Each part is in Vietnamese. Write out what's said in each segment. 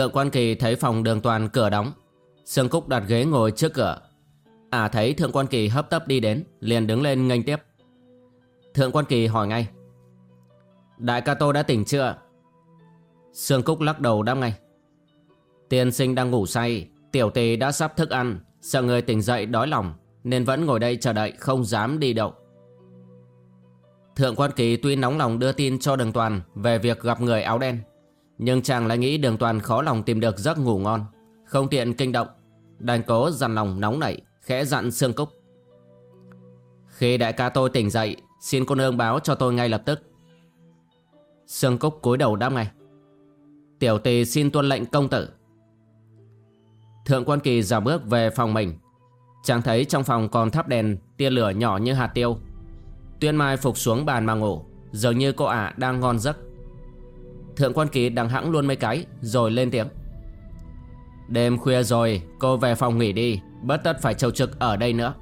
Thượng quan kỳ thấy phòng đường toàn cửa đóng. Sương Cúc đặt ghế ngồi trước cửa. À thấy thượng quan kỳ hấp tấp đi đến, Liền đứng lên nghênh tiếp. Thượng quan kỳ hỏi ngay, Đại ca tô đã tỉnh chưa? Sương Cúc lắc đầu đáp ngay, Tiên sinh đang ngủ say, Tiểu tỳ đã sắp thức ăn, Sợ người tỉnh dậy đói lòng, Nên vẫn ngồi đây chờ đợi, không dám đi đâu. Thượng quan kỳ tuy nóng lòng đưa tin cho đường toàn Về việc gặp người áo đen nhưng chàng lại nghĩ đường toàn khó lòng tìm được giấc ngủ ngon. Không tiện kinh động, Đành cố dằn lòng nóng nảy, Khẽ dặn Sương Cúc. Khi đại ca tôi tỉnh dậy, Xin cô nương báo cho tôi ngay lập tức. Sương Cúc cúi đầu đáp ngay. Tiểu tỳ xin tuân lệnh công tử. Thượng quan kỳ dào bước về phòng mình. Chàng thấy trong phòng còn thắp đèn Tia lửa nhỏ như hạt tiêu. Tuyên Mai phục xuống bàn mà ngủ, Dường như cô ả đang ngon giấc. Thượng quan kỳ đằng hãng luôn mấy cái, Rồi lên tiếng. Đêm khuya rồi, cô về phòng nghỉ đi, Bất tất phải trầu trực ở đây nữa.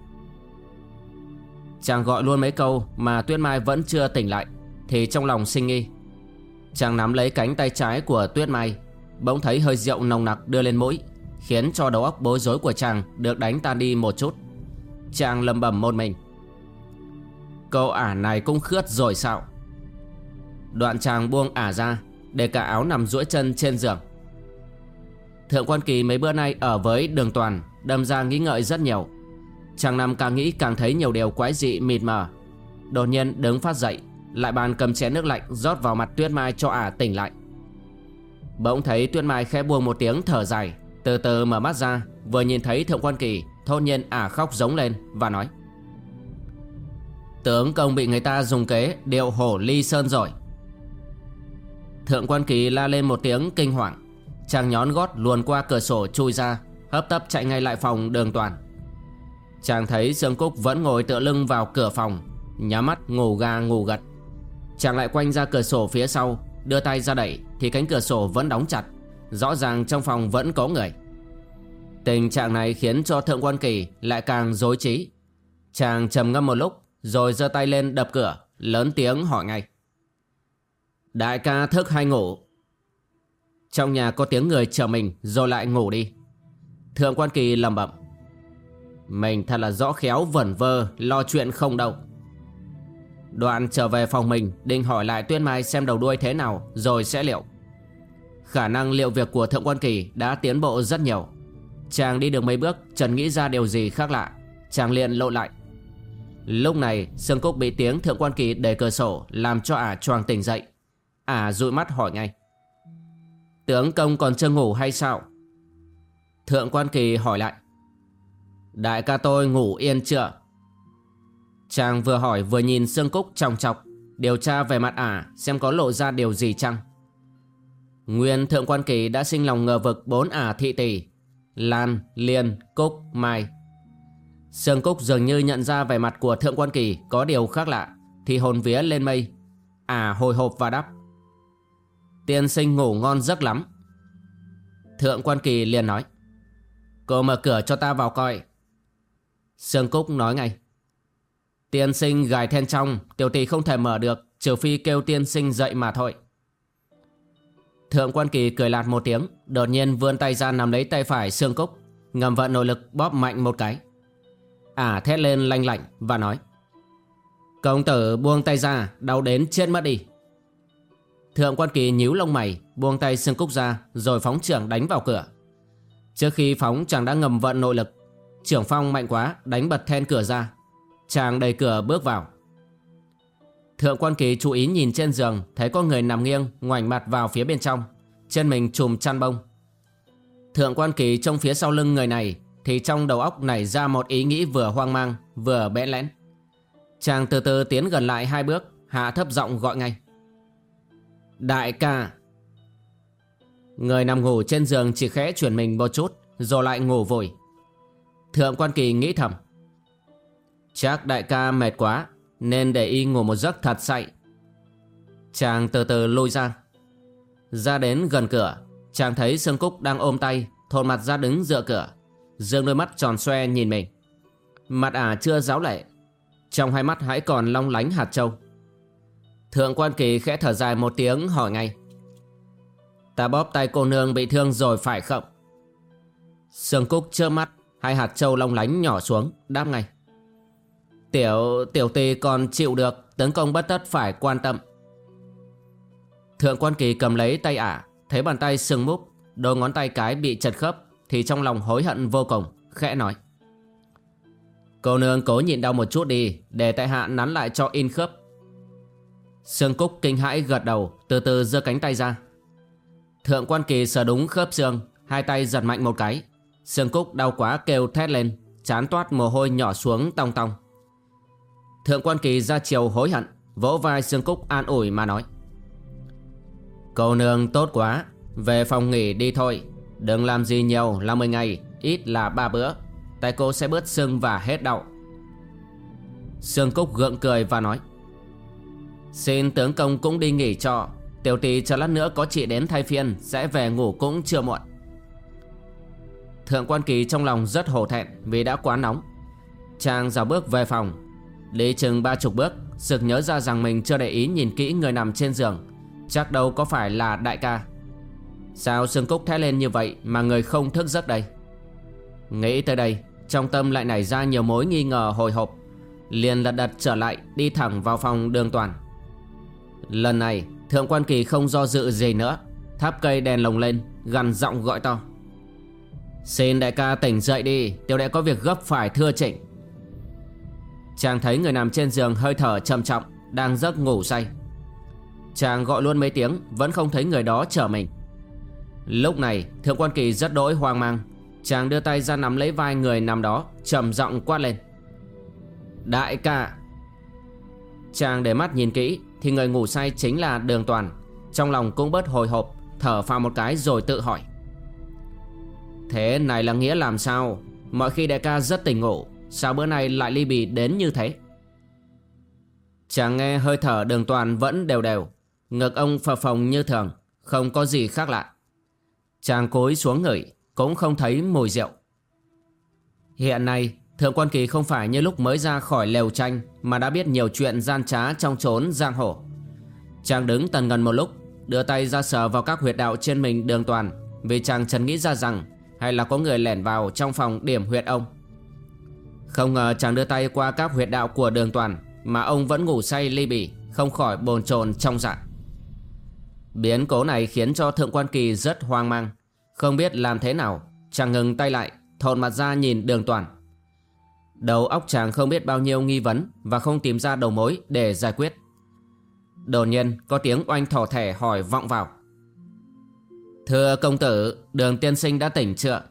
Chàng gọi luôn mấy câu Mà Tuyết Mai vẫn chưa tỉnh lại, Thì trong lòng sinh nghi. Chàng nắm lấy cánh tay trái của Tuyết Mai, Bỗng thấy hơi rượu nồng nặc đưa lên mũi, Khiến cho đầu óc bối rối của chàng Được đánh tan đi một chút. Chàng lầm bầm một mình. Câu ả này cũng khướt rồi sao? Đoạn chàng buông ả ra để cả áo nằm duỗi chân trên giường. Thượng quan kỳ mấy bữa nay ở với đường toàn, Đâm ra nghĩ ngợi rất nhiều. Chàng nằm càng nghĩ càng thấy nhiều điều quái dị, mịt mờ. Đột nhiên đứng phát dậy, Lại bàn cầm chén nước lạnh rót vào mặt Tuyết Mai cho ả tỉnh lại. Bỗng thấy Tuyết Mai khẽ buông một tiếng thở dài, Từ từ mở mắt ra, Vừa nhìn thấy Thượng quan kỳ Thôn nhiên ả khóc giống lên và nói, Tướng công bị người ta dùng kế Điệu hổ ly sơn rồi. Thượng quan kỳ la lên một tiếng kinh hoàng. Chàng nhón gót luồn qua cửa sổ chui ra, Hấp tấp chạy ngay lại phòng đường toàn. Chàng thấy Dương Cúc vẫn ngồi tựa lưng vào cửa phòng, Nhắm mắt ngủ ga ngủ gật. Chàng lại quanh ra cửa sổ phía sau, Đưa tay ra đẩy Thì cánh cửa sổ vẫn đóng chặt, Rõ ràng trong phòng vẫn có người. Tình trạng này khiến cho Thượng quan kỳ Lại càng dối trí. Chàng trầm ngâm một lúc, Rồi giơ tay lên đập cửa, Lớn tiếng hỏi ngay. Đại ca thức hay ngủ? Trong nhà có tiếng người chờ mình, Rồi lại ngủ đi. Thượng quan kỳ lầm bẩm. Mình thật là rõ khéo, vẩn vơ, Lo chuyện không động. Đoạn trở về phòng mình, Định hỏi lại Tuyên Mai xem đầu đuôi thế nào, Rồi sẽ liệu. Khả năng liệu việc của Thượng quan kỳ Đã tiến bộ rất nhiều. Chàng đi được mấy bước Trần nghĩ ra điều gì khác lạ. Chàng liền lộ lại. Lúc này Sương Cúc bị tiếng Thượng quan kỳ đề cửa sổ, Làm cho ả choàng tỉnh dậy à, dụi mắt hỏi ngay. Tướng công còn chưa ngủ hay sao? Thượng quan kỳ hỏi lại. Đại ca tôi ngủ yên chưa? Chàng vừa hỏi vừa nhìn Sương Cúc trọng chọc Điều tra về mặt ả xem có lộ ra điều gì chăng. Nguyên thượng quan kỳ đã sinh lòng ngờ vực bốn ả thị tỷ Lan, Liên, Cúc, Mai. Sương Cúc dường như nhận ra vẻ mặt của thượng quan kỳ có điều khác lạ Thì hồn vía lên mây. Ả hồi hộp và đáp. Tiên sinh ngủ ngon giấc lắm. Thượng quan kỳ liền nói, Cô mở cửa cho ta vào coi. Sương Cúc nói ngay, Tiên sinh gài then trong, Tiểu tỷ không thể mở được, Trừ phi kêu tiên sinh dậy mà thôi. Thượng quan kỳ cười lạt một tiếng, Đột nhiên vươn tay ra nắm lấy tay phải Sương Cúc, Ngầm vận nội lực bóp mạnh một cái. Ả thét lên lanh lạnh và nói, Công tử buông tay ra, Đau đến chết mất đi. Thượng quan kỳ nhíu lông mày, Buông tay xương cúc ra, Rồi phóng trưởng đánh vào cửa. Trước khi phóng, chàng đã ngầm vận nội lực. Trưởng phong mạnh quá, đánh bật then cửa ra. Chàng đẩy cửa bước vào. Thượng quan kỳ chú ý nhìn trên giường, Thấy có người nằm nghiêng, Ngoảnh mặt vào phía bên trong. Chân mình trùm chăn bông. Thượng quan kỳ trông phía sau lưng người này, Thì trong đầu óc nảy ra một ý nghĩ vừa hoang mang, Vừa bẽ lẽn. Chàng từ từ tiến gần lại hai bước, Hạ thấp giọng gọi ngay. Đại ca. Người nằm ngủ trên giường chỉ khẽ chuyển mình một chút, Rồi lại ngủ vội. Thượng quan kỳ nghĩ thầm. Chắc đại ca mệt quá, Nên để y ngủ một giấc thật say. Chàng từ từ lôi ra. Ra đến gần cửa, Chàng thấy Sương Cúc đang ôm tay Thồn mặt ra đứng dựa cửa. Dương đôi mắt tròn xoe nhìn mình. Mặt ả chưa giáo lệ. Trong hai mắt hãy còn long lánh hạt châu. Thượng quan kỳ khẽ thở dài một tiếng, hỏi ngay. Ta bóp tay cô nương bị thương rồi phải không? Sương Cúc trơ mắt, Hai hạt châu long lánh nhỏ xuống, Đáp ngay. Tiểu tiểu tì còn chịu được Tấn công bất tất phải quan tâm. Thượng quan kỳ cầm lấy tay ả, Thấy bàn tay sưng múp Đôi ngón tay cái bị chật khớp, Thì trong lòng hối hận vô cùng, Khẽ nói. Cô nương cố nhịn đau một chút đi, Để tại hạ nắn lại cho in khớp. Sương Cúc kinh hãi gật đầu, Từ từ giơ cánh tay ra. Thượng quan kỳ sờ đúng khớp xương, Hai tay giật mạnh một cái. Sương Cúc đau quá kêu thét lên, Chán toát mồ hôi nhỏ xuống tong tong Thượng quan kỳ ra chiều hối hận, Vỗ vai Sương Cúc an ủi mà nói. Cô nương tốt quá, Về phòng nghỉ đi thôi. Đừng làm gì nhiều là 10 ngày, Ít là ba bữa. Tay cô sẽ bớt sưng và hết đau. Sương Cúc gượng cười và nói. Xin tướng công cũng đi nghỉ cho Tiểu tỷ chờ lát nữa có chị đến thay phiên, Sẽ về ngủ cũng chưa muộn. Thượng quan kỳ trong lòng rất hổ thẹn Vì đã quá nóng. Chàng dào bước về phòng. Đi chừng ba chục bước, Sực nhớ ra rằng mình chưa để ý nhìn kỹ người nằm trên giường. Chắc đâu có phải là đại ca. Sao xương cúc thét lên như vậy Mà người không thức giấc đây? Nghĩ tới đây, Trong tâm lại nảy ra nhiều mối nghi ngờ hồi hộp. Liền lật đật trở lại, Đi thẳng vào phòng đường toàn. Lần này, Thượng quan kỳ không do dự gì nữa. Tháp cây đèn lồng lên Gần giọng gọi to. Xin đại ca tỉnh dậy đi, Tiểu đệ có việc gấp phải thưa trịnh. Chàng thấy người nằm trên giường hơi thở trầm trọng, Đang giấc ngủ say. Chàng gọi luôn mấy tiếng, Vẫn không thấy người đó chờ mình. Lúc này, thượng quan kỳ rất đỗi hoang mang. Chàng đưa tay ra nắm lấy vai người nằm đó, trầm giọng quát lên. Đại ca! Chàng để mắt nhìn kỹ thì người ngủ say chính là đường toàn. Trong lòng cũng bớt hồi hộp, Thở phào một cái rồi tự hỏi. Thế này là nghĩa làm sao? Mọi khi đại ca rất tỉnh ngủ, Sao bữa nay lại ly bì đến như thế? Chàng nghe hơi thở đường toàn vẫn đều đều, Ngực ông phập phồng như thường, Không có gì khác lạ. Chàng cúi xuống ngửi, Cũng không thấy mùi rượu. Hiện nay, Thượng quan kỳ không phải như lúc mới ra khỏi lều tranh mà đã biết nhiều chuyện gian trá trong trốn giang hồ. Chàng đứng tần gần một lúc, Đưa tay ra sờ vào các huyệt đạo trên mình đường toàn, Vì chàng chần nghĩ ra rằng Hay là có người lẻn vào trong phòng điểm huyệt ông. Không ngờ chàng đưa tay qua các huyệt đạo của đường toàn, Mà ông vẫn ngủ say ly bỉ Không khỏi bồn chồn trong dạ. Biến cố này khiến cho Thượng Quan Kỳ rất hoang mang, Không biết làm thế nào, Chàng ngừng tay lại, Thộn mặt ra nhìn đường toàn. Đầu óc chàng không biết bao nhiêu nghi vấn Và không tìm ra đầu mối để giải quyết. Đột nhiên, có tiếng oanh thỏ thẻ hỏi vọng vào. Thưa công tử, Đường tiên sinh đã tỉnh chưa?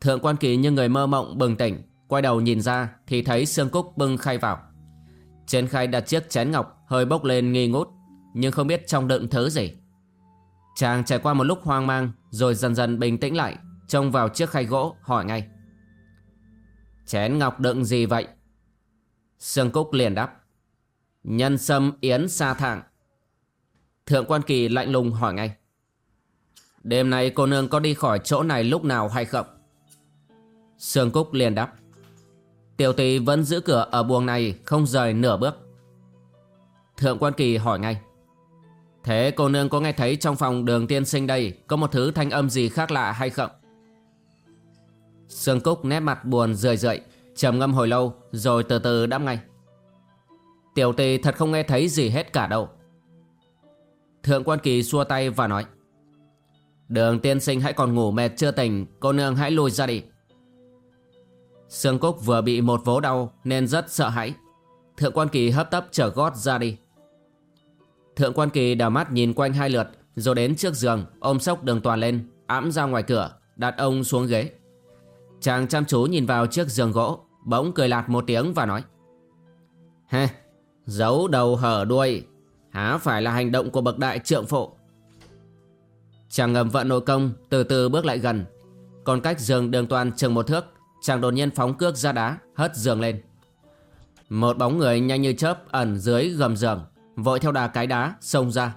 Thượng quan kỳ như người mơ mộng bừng tỉnh, Quay đầu nhìn ra Thì thấy Sương Cúc bưng khay vào. Trên khay đặt chiếc chén ngọc, Hơi bốc lên nghi ngút, Nhưng không biết trong đựng thứ gì. Chàng trải qua một lúc hoang mang, Rồi dần dần bình tĩnh lại, Trông vào chiếc khay gỗ, hỏi ngay. Chén ngọc đựng gì vậy? Sương Cúc liền đáp. Nhân sâm yến sa thạng. Thượng quan kỳ lạnh lùng hỏi ngay. Đêm nay cô nương có đi khỏi chỗ này lúc nào hay không? Sương Cúc liền đáp. Tiểu tỷ vẫn giữ cửa ở buồng này Không rời nửa bước. Thượng quan kỳ hỏi ngay. Thế cô nương có nghe thấy trong phòng đường tiên sinh đây Có một thứ thanh âm gì khác lạ hay không? Sương Cúc nét mặt buồn rười rượi, trầm ngâm hồi lâu, Rồi từ từ đáp ngay. Tiểu tỳ thật không nghe thấy gì hết cả đâu. Thượng quan kỳ xua tay và nói, Đường tiên sinh hãy còn ngủ mệt chưa tỉnh, Cô nương hãy lùi ra đi. Sương Cúc vừa bị một vố đau Nên rất sợ hãi. Thượng quan kỳ hấp tấp trở gót ra đi. Thượng quan kỳ đào mắt nhìn quanh hai lượt, Rồi đến trước giường, Ôm sốc đường toàn lên, ẵm ra ngoài cửa, Đặt ông xuống ghế. Chàng chăm chú nhìn vào chiếc giường gỗ Bỗng cười lạt một tiếng và nói Ha, giấu đầu hở đuôi Há phải là hành động của bậc đại trượng phụ. Chàng ngầm vận nội công Từ từ bước lại gần. Còn cách giường đường toàn chừng một thước Chàng đột nhiên phóng cước ra đá Hất giường lên. Một bóng người nhanh như chớp ẩn dưới gầm giường Vội theo đà cái đá xông ra.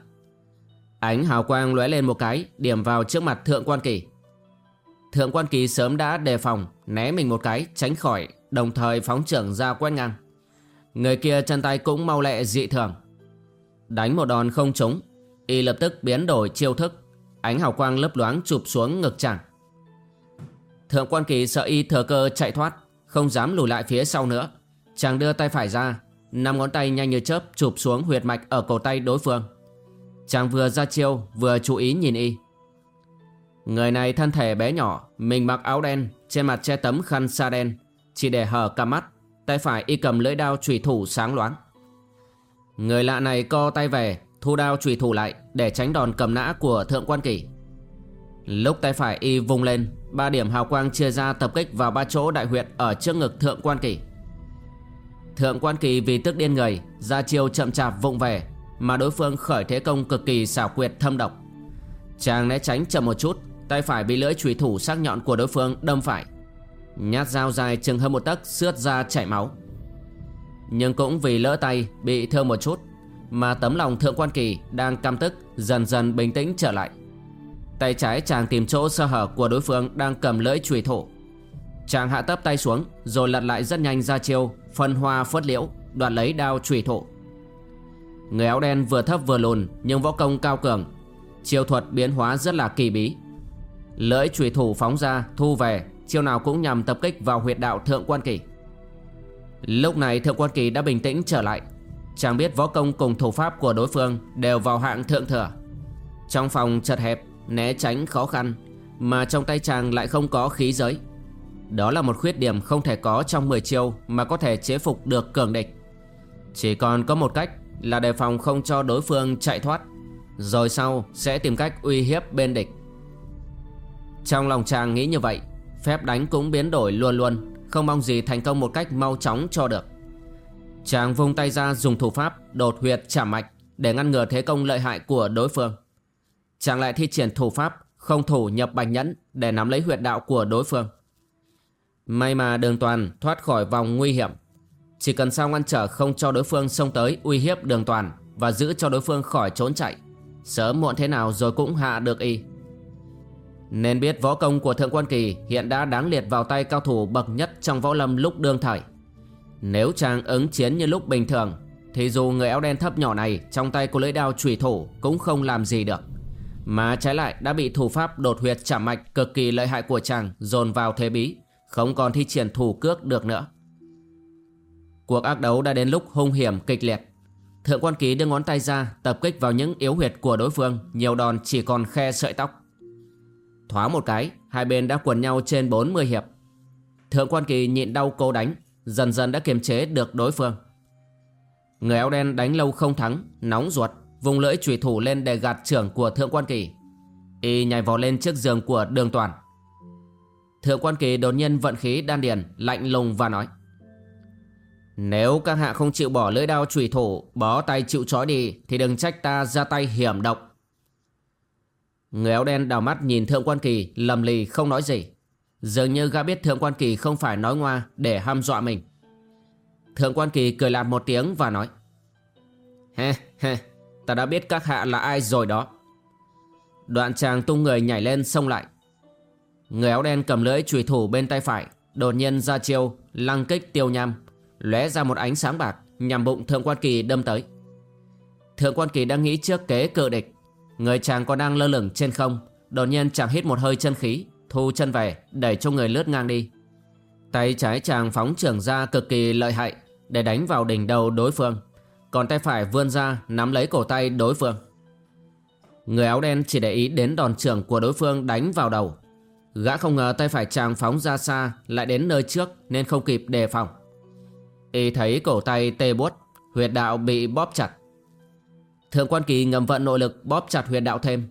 Ánh hào quang lóe lên một cái Điểm vào trước mặt thượng quan kỳ. Thượng quan kỳ sớm đã đề phòng, Né mình một cái, tránh khỏi, Đồng thời phóng trưởng ra quét ngang. Người kia chân tay cũng mau lẹ dị thường. Đánh một đòn không trúng, Y lập tức biến đổi chiêu thức. Ánh hào quang lấp loáng chụp xuống ngực chàng. Thượng quan kỳ sợ y thừa cơ chạy thoát, Không dám lùi lại phía sau nữa. Chàng đưa tay phải ra, năm ngón tay nhanh như chớp chụp xuống huyệt mạch ở cổ tay đối phương. Chàng vừa ra chiêu, vừa chú ý nhìn y. Người này thân thể bé nhỏ, Mình mặc áo đen, Trên mặt che tấm khăn sa đen, Chỉ để hở cả mắt, Tay phải y cầm lưỡi đao trùy thủ sáng loáng. Người lạ này co tay về, Thu đao trùy thủ lại Để tránh đòn cầm nã của thượng quan kỳ Lúc tay phải y vung lên, Ba điểm hào quang chia ra tập kích vào ba chỗ đại huyệt Ở trước ngực thượng quan kỳ Thượng quan kỳ vì tức điên người, Ra chiêu chậm chạp vụng về, Mà đối phương khởi thế công cực kỳ xảo quyệt thâm độc. Chàng né tránh chậm một chút Tay phải bị lưỡi chùy thủ sắc nhọn của đối phương đâm phải. Nhát dao dài chừng hơn một tấc xước ra chảy máu. Nhưng cũng vì lỡ tay bị thương một chút Mà tấm lòng thượng quan kỳ đang căm tức Dần dần bình tĩnh trở lại. Tay trái chàng tìm chỗ sơ hở của đối phương đang cầm lưỡi chùy thủ. Chàng hạ tấp tay xuống Rồi lật lại rất nhanh ra chiêu, Phân hoa phất liễu, Đoạt lấy đao chùy thủ. Người áo đen vừa thấp vừa lùn Nhưng võ công cao cường, Chiêu thuật biến hóa rất là kỳ bí. Lưỡi chủy thủ phóng ra, thu về. Chiêu nào cũng nhằm tập kích vào huyệt đạo thượng quan kỳ. Lúc này thượng quan kỳ đã bình tĩnh trở lại. Chàng biết võ công cùng thủ pháp của đối phương Đều vào hạng thượng thừa. Trong phòng chật hẹp, Né tránh khó khăn, Mà trong tay chàng lại không có khí giới. Đó là một khuyết điểm không thể có trong 10 chiêu Mà có thể chế phục được cường địch. Chỉ còn có một cách Là đề phòng không cho đối phương chạy thoát. Rồi sau sẽ tìm cách uy hiếp bên địch. Trong lòng chàng nghĩ như vậy, Phép đánh cũng biến đổi luôn luôn, Không mong gì thành công một cách mau chóng cho được. Chàng vung tay ra dùng thủ pháp Đột huyệt chạm mạch Để ngăn ngừa thế công lợi hại của đối phương. Chàng lại thi triển thủ pháp Không thủ nhập bạch nhẫn Để nắm lấy huyệt đạo của đối phương. May mà đường toàn thoát khỏi vòng nguy hiểm, Chỉ cần sao ngăn trở không cho đối phương xông tới uy hiếp đường toàn Và giữ cho đối phương khỏi trốn chạy, Sớm muộn thế nào rồi cũng hạ được y nên biết võ công của Thượng Quan Kỳ hiện đã đáng liệt vào tay cao thủ bậc nhất trong võ lâm lúc đương thời. Nếu chàng ứng chiến như lúc bình thường, thì dù người áo đen thấp nhỏ này trong tay có lưỡi đao chủy thủ cũng không làm gì được. Mà trái lại đã bị thủ pháp đột huyệt chạm mạch cực kỳ lợi hại của chàng dồn vào thế bí, không còn thi triển thủ cước được nữa. Cuộc ác đấu đã đến lúc hung hiểm kịch liệt. Thượng quan ký đưa ngón tay ra tập kích vào những yếu huyệt của đối phương, nhiều đòn chỉ còn khe sợi tóc. Thoáng một cái, Hai bên đã quần nhau trên 40 hiệp. Thượng quan kỳ nhịn đau cô đánh, Dần dần đã kiềm chế được đối phương. Người áo đen đánh lâu không thắng, Nóng ruột, Vùng lưỡi chủy thủ lên để gạt trưởng của thượng quan kỳ. Y nhảy vò lên chiếc giường của đường toàn. Thượng quan kỳ đột nhiên vận khí đan điền, Lạnh lùng và nói, Nếu các hạ không chịu bỏ lưỡi đao chủy thủ, Bó tay chịu trói đi, Thì đừng trách ta ra tay hiểm độc. Người áo đen đào mắt nhìn Thượng Quan Kỳ lầm lì không nói gì. Dường như gã biết Thượng Quan Kỳ không phải nói ngoa để ham dọa mình. Thượng Quan Kỳ cười lạt một tiếng và nói. He he, ta đã biết các hạ là ai rồi đó. Đoạn chàng tung người nhảy lên xông lại. Người áo đen cầm lưỡi chùy thủ bên tay phải, đột nhiên ra chiêu, lăng kích tiêu nham, lóe ra một ánh sáng bạc nhằm bụng Thượng Quan Kỳ đâm tới. Thượng Quan Kỳ đang nghĩ trước kế cờ địch Người chàng còn đang lơ lửng trên không? Đột nhiên chàng hít một hơi chân khí, Thu chân về đẩy cho người lướt ngang đi. Tay trái chàng phóng trưởng ra cực kỳ lợi hại, Để đánh vào đỉnh đầu đối phương. Còn tay phải vươn ra, nắm lấy cổ tay đối phương. Người áo đen chỉ để ý đến đòn trưởng của đối phương đánh vào đầu. Gã không ngờ tay phải chàng phóng ra xa, Lại đến nơi trước, nên không kịp đề phòng. Y thấy cổ tay tê buốt, Huyệt đạo bị bóp chặt. Thượng quan kỳ ngầm vận nội lực bóp chặt huyệt đạo thêm.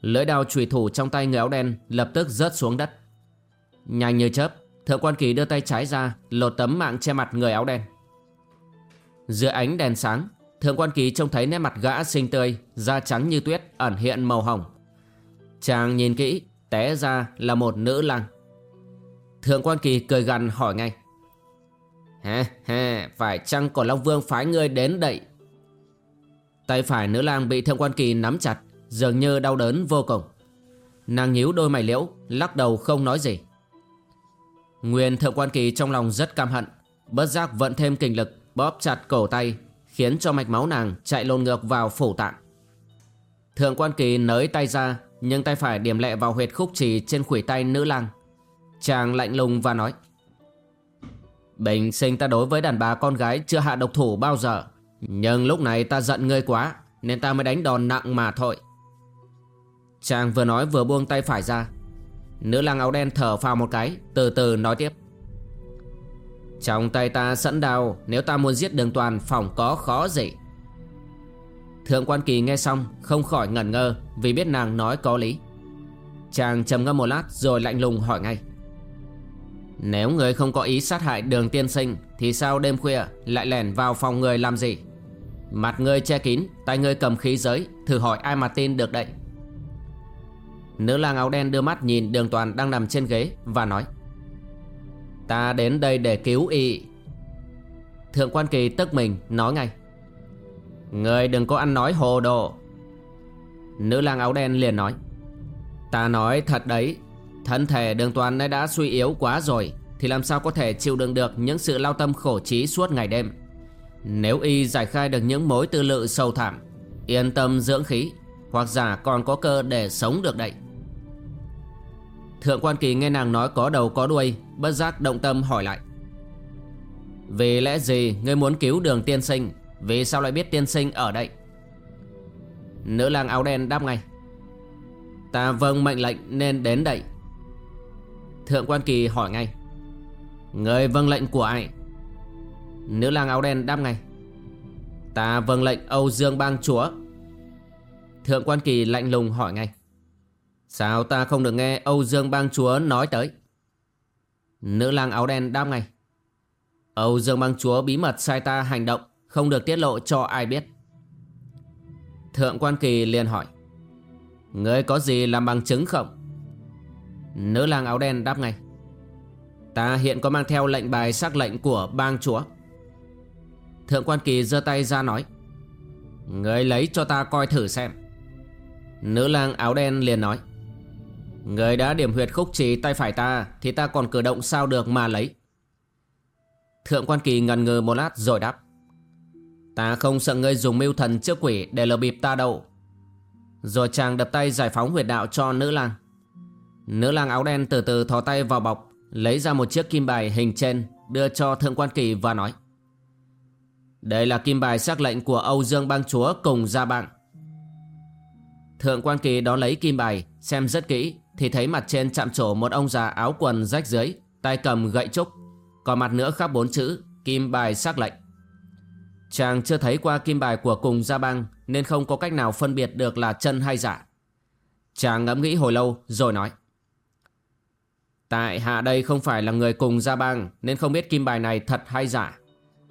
Lưỡi đao chùy thủ trong tay người áo đen lập tức rớt xuống đất. Nhanh như chớp, Thượng quan kỳ đưa tay trái ra, Lột tấm mạng che mặt người áo đen. Dưới ánh đèn sáng, Thượng quan kỳ trông thấy nét mặt gã xinh tươi, Da trắng như tuyết, ẩn hiện màu hồng. Chàng nhìn kỹ, Té ra là một nữ lang. Thượng quan kỳ cười gằn hỏi ngay. Ha ha Phải chăng cổ Long Vương phái ngươi đến đậy Tay phải nữ lang bị thượng quan kỳ nắm chặt, Dường như đau đớn vô cùng. Nàng nhíu đôi mày liễu, Lắc đầu không nói gì. Nguyên thượng quan kỳ trong lòng rất cam hận, Bất giác vận thêm kinh lực, Bóp chặt cổ tay, Khiến cho mạch máu nàng chạy lộn ngược vào phủ tạng. Thượng quan kỳ nới tay ra, Nhưng tay phải điểm lệ vào huyệt khúc trì Trên khủy tay nữ lang. Chàng lạnh lùng và nói, Bình sinh ta đối với đàn bà con gái Chưa hạ độc thủ bao giờ. Nhưng lúc này ta giận ngươi quá, Nên ta mới đánh đòn nặng mà thôi. Chàng vừa nói vừa buông tay phải ra. Nữ lang áo đen thở phào một cái, Từ từ nói tiếp. Trong tay ta sẵn đào, Nếu ta muốn giết đường toàn, phòng có khó gì. Thượng quan kỳ nghe xong, Không khỏi ngẩn ngơ, Vì biết nàng nói có lý. Chàng trầm ngâm một lát, rồi lạnh lùng hỏi ngay. Nếu người không có ý sát hại đường tiên sinh, Thì sao đêm khuya lại lẻn vào phòng người làm gì? Mặt người che kín, Tay người cầm khí giới, Thử hỏi ai mà tin được đậy Nữ lang áo đen đưa mắt nhìn đường toàn đang nằm trên ghế Và nói, Ta đến đây để cứu y. Thượng quan kỳ tức mình, nói ngay Ngươi đừng có ăn nói hồ đồ. Nữ lang áo đen liền nói, Ta nói thật đấy, Thân thể đường toàn nay đã suy yếu quá rồi, Thì làm sao có thể chịu đựng được Những sự lao tâm khổ trí suốt ngày đêm? Nếu y giải khai được những mối tư lự sâu thẳm, Yên tâm dưỡng khí, Hoặc giả còn có cơ để sống được đậy Thượng quan kỳ nghe nàng nói có đầu có đuôi, Bất giác động tâm hỏi lại. Vì lẽ gì ngươi muốn cứu đường tiên sinh? Vì sao lại biết tiên sinh ở đây? Nữ lang áo đen đáp ngay. Ta vâng mệnh lệnh nên đến đây. Thượng quan kỳ hỏi ngay. Người vâng lệnh của ai? Nữ lang áo đen đáp ngay. Ta vâng lệnh Âu Dương bang chúa. Thượng quan kỳ lạnh lùng hỏi ngay. Sao ta không được nghe Âu Dương bang chúa nói tới? Nữ lang áo đen đáp ngay. Âu Dương bang chúa bí mật sai ta hành động, Không được tiết lộ cho ai biết. Thượng quan kỳ liền hỏi. Ngươi có gì làm bằng chứng không? Nữ lang áo đen đáp ngay. Ta hiện có mang theo lệnh bài sắc lệnh của bang chúa. Thượng quan kỳ giơ tay ra nói Ngươi lấy cho ta coi thử xem. Nữ lang áo đen liền nói, Người đã điểm huyệt khúc trí tay phải ta Thì ta còn cử động sao được mà lấy? Thượng quan kỳ ngần ngừ một lát rồi đáp, Ta không sợ ngươi dùng mưu thần trước quỷ Để lờ bịp ta đâu. Rồi chàng đập tay giải phóng huyệt đạo cho nữ lang. Nữ lang áo đen từ từ thò tay vào bọc, Lấy ra một chiếc kim bài hình trên Đưa cho thượng quan kỳ và nói đây là kim bài xác lệnh của Âu Dương bang chúa cùng gia bạn. Thượng quan kỳ đó lấy kim bài, Xem rất kỹ, thì thấy mặt trên chạm trổ một ông già áo quần rách dưới tay cầm gậy trúc. Còn mặt nữa khắc bốn chữ, kim bài xác lệnh. Chàng chưa thấy qua kim bài của cùng gia bang, nên không có cách nào phân biệt được là chân hay giả. Chàng ngẫm nghĩ hồi lâu, rồi nói. Tại hạ đây không phải là người cùng gia bang, nên không biết kim bài này thật hay giả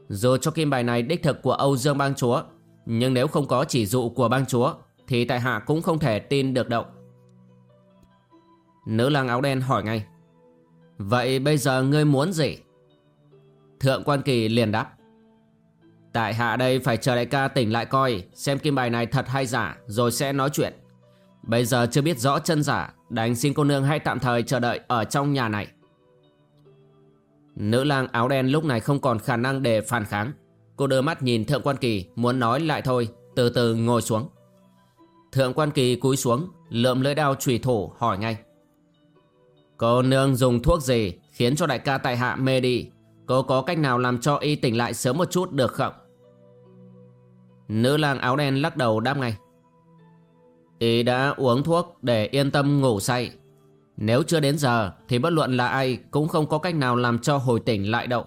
dù cho kim bài này đích thực của âu dương bang chúa, nhưng nếu không có chỉ dụ của bang chúa, thì tại hạ cũng không thể tin được động Nữ lang áo đen hỏi ngay, Vậy bây giờ ngươi muốn gì? Thượng quan kỳ liền đáp, Tại hạ đây phải chờ đại ca tỉnh lại coi Xem kim bài này thật hay giả, Rồi sẽ nói chuyện. Bây giờ chưa biết rõ chân giả, Đành xin cô nương hãy tạm thời chờ đợi Ở trong nhà này. Nữ lang áo đen lúc này không còn khả năng để phản kháng. Cô đưa mắt nhìn thượng quan kỳ, Muốn nói lại thôi, Từ từ ngồi xuống. Thượng quan kỳ cúi xuống, Lượm lưỡi đao trùy thủ, hỏi ngay. Cô nương dùng thuốc gì khiến cho đại ca tại hạ mê đi? Cô có cách nào làm cho y tỉnh lại sớm một chút được không? Nữ lang áo đen lắc đầu đáp ngay. Y đã uống thuốc để yên tâm ngủ say. Nếu chưa đến giờ, Thì bất luận là ai Cũng không có cách nào làm cho hồi tỉnh lại đâu.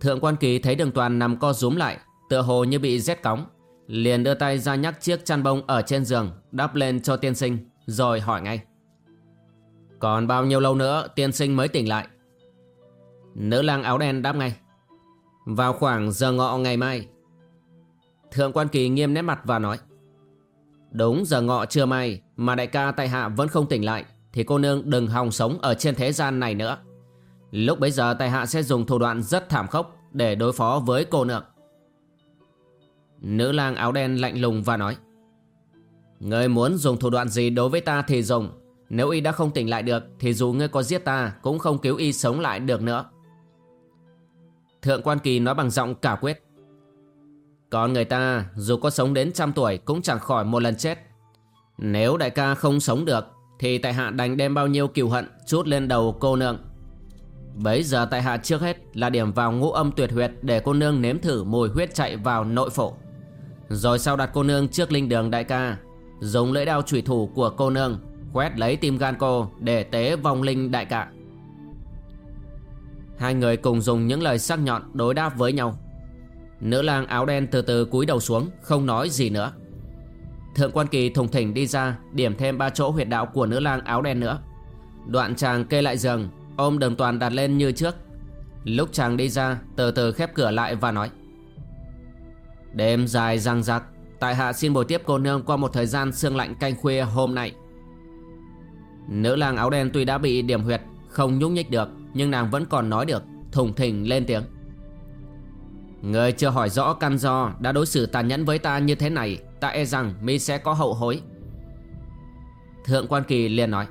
Thượng quan kỳ thấy đường toàn nằm co rúm lại, Tựa hồ như bị rét cóng, Liền đưa tay ra nhắc chiếc chăn bông ở trên giường, Đắp lên cho tiên sinh, Rồi hỏi ngay. Còn bao nhiêu lâu nữa tiên sinh mới tỉnh lại? Nữ lang áo đen đáp ngay. Vào khoảng giờ ngọ ngày mai. Thượng quan kỳ nghiêm nét mặt và nói. Đúng, giờ ngọ trưa mai, Mà đại ca tại hạ vẫn không tỉnh lại, Thì cô nương đừng hòng sống ở trên thế gian này nữa. Lúc bấy giờ tại hạ sẽ dùng thủ đoạn rất thảm khốc Để đối phó với cô nương. Nữ lang áo đen lạnh lùng và nói Ngươi muốn dùng thủ đoạn gì đối với ta thì dùng, Nếu y đã không tỉnh lại được Thì dù ngươi có giết ta Cũng không cứu y sống lại được nữa. Thượng quan kỳ nói bằng giọng cả quyết còn người ta, dù có sống đến trăm tuổi, Cũng chẳng khỏi một lần chết. Nếu đại ca không sống được, Thì tại hạ đành đem bao nhiêu kiều hận Chút lên đầu cô nương. Bấy giờ tại hạ trước hết là điểm vào ngũ âm tuyệt huyệt Để cô nương nếm thử mùi huyết chạy vào nội phổ. Rồi sau đặt cô nương trước linh đường đại ca, Dùng lưỡi đao chủy thủ của cô nương, Quét lấy tim gan cô để tế vong linh đại ca. Hai người cùng dùng những lời sắc nhọn đối đáp với nhau. Nữ lang áo đen từ từ cúi đầu xuống, Không nói gì nữa. Thượng quan kỳ thùng thỉnh đi ra, Điểm thêm ba chỗ huyệt đạo của nữ lang áo đen nữa. Đoạn chàng kê lại giường, Ôm đồng toàn đặt lên như trước. Lúc chàng đi ra, Từ từ khép cửa lại và nói. Đêm dài răng rặc Tại hạ xin bồi tiếp cô nương qua một thời gian sương lạnh canh khuya hôm nay. Nữ lang áo đen tuy đã bị điểm huyệt, Không nhúc nhích được, Nhưng nàng vẫn còn nói được, Thùng thình lên tiếng. Người chưa hỏi rõ căn do Đã đối xử tàn nhẫn với ta như thế này, Ta e rằng mi sẽ có hậu hối. Thượng quan kỳ liền nói,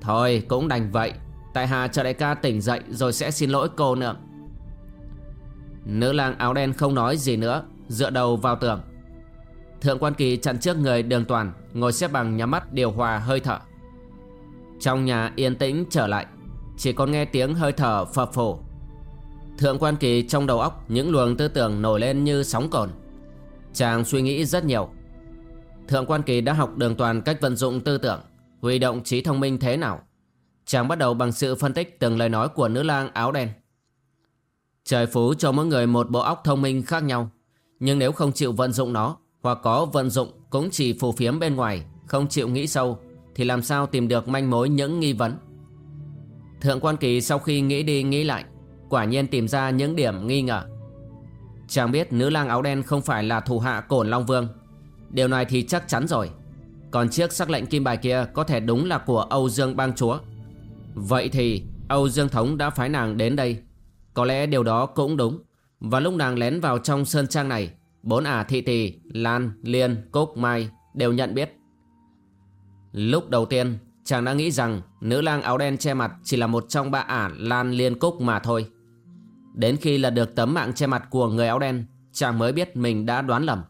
Thôi, cũng đành vậy. Tại hạ chờ đại ca tỉnh dậy Rồi sẽ xin lỗi cô nữa. Nữ lang áo đen không nói gì nữa, Dựa đầu vào tường. Thượng quan kỳ chặn trước người đường toàn, Ngồi xếp bằng nhắm mắt điều hòa hơi thở. Trong nhà yên tĩnh trở lại, Chỉ còn nghe tiếng hơi thở phập phổ Thượng quan kỳ trong đầu óc, Những luồng tư tưởng nổi lên như sóng cồn. Chàng suy nghĩ rất nhiều. Thượng quan kỳ đã học đường toàn cách vận dụng tư tưởng, Huy động trí thông minh thế nào. Chàng bắt đầu bằng sự phân tích từng lời nói của nữ lang áo đen. Trời phú cho mỗi người một bộ óc thông minh khác nhau, Nhưng nếu không chịu vận dụng nó, Hoặc có vận dụng cũng chỉ phù phiếm bên ngoài, Không chịu nghĩ sâu, Thì làm sao tìm được manh mối những nghi vấn? Thượng quan kỳ sau khi nghĩ đi nghĩ lại Quả nhiên tìm ra những điểm nghi ngờ. Chàng biết nữ lang áo đen không phải là thủ hạ cổn Long Vương. Điều này thì chắc chắn rồi. Còn chiếc sắc lệnh kim bài kia có thể đúng là của Âu Dương Bang Chúa. Vậy thì Âu Dương Thống đã phái nàng đến đây. Có lẽ điều đó cũng đúng. Và lúc nàng lén vào trong sơn trang này Bốn ả thị tỳ, Lan, Liên, Cúc, Mai đều nhận biết. Lúc đầu tiên chàng đã nghĩ rằng nữ lang áo đen che mặt chỉ là một trong ba ả Lan, Liên, Cúc mà thôi. Đến khi là được tấm mạng che mặt của người áo đen, Chàng mới biết mình đã đoán lầm.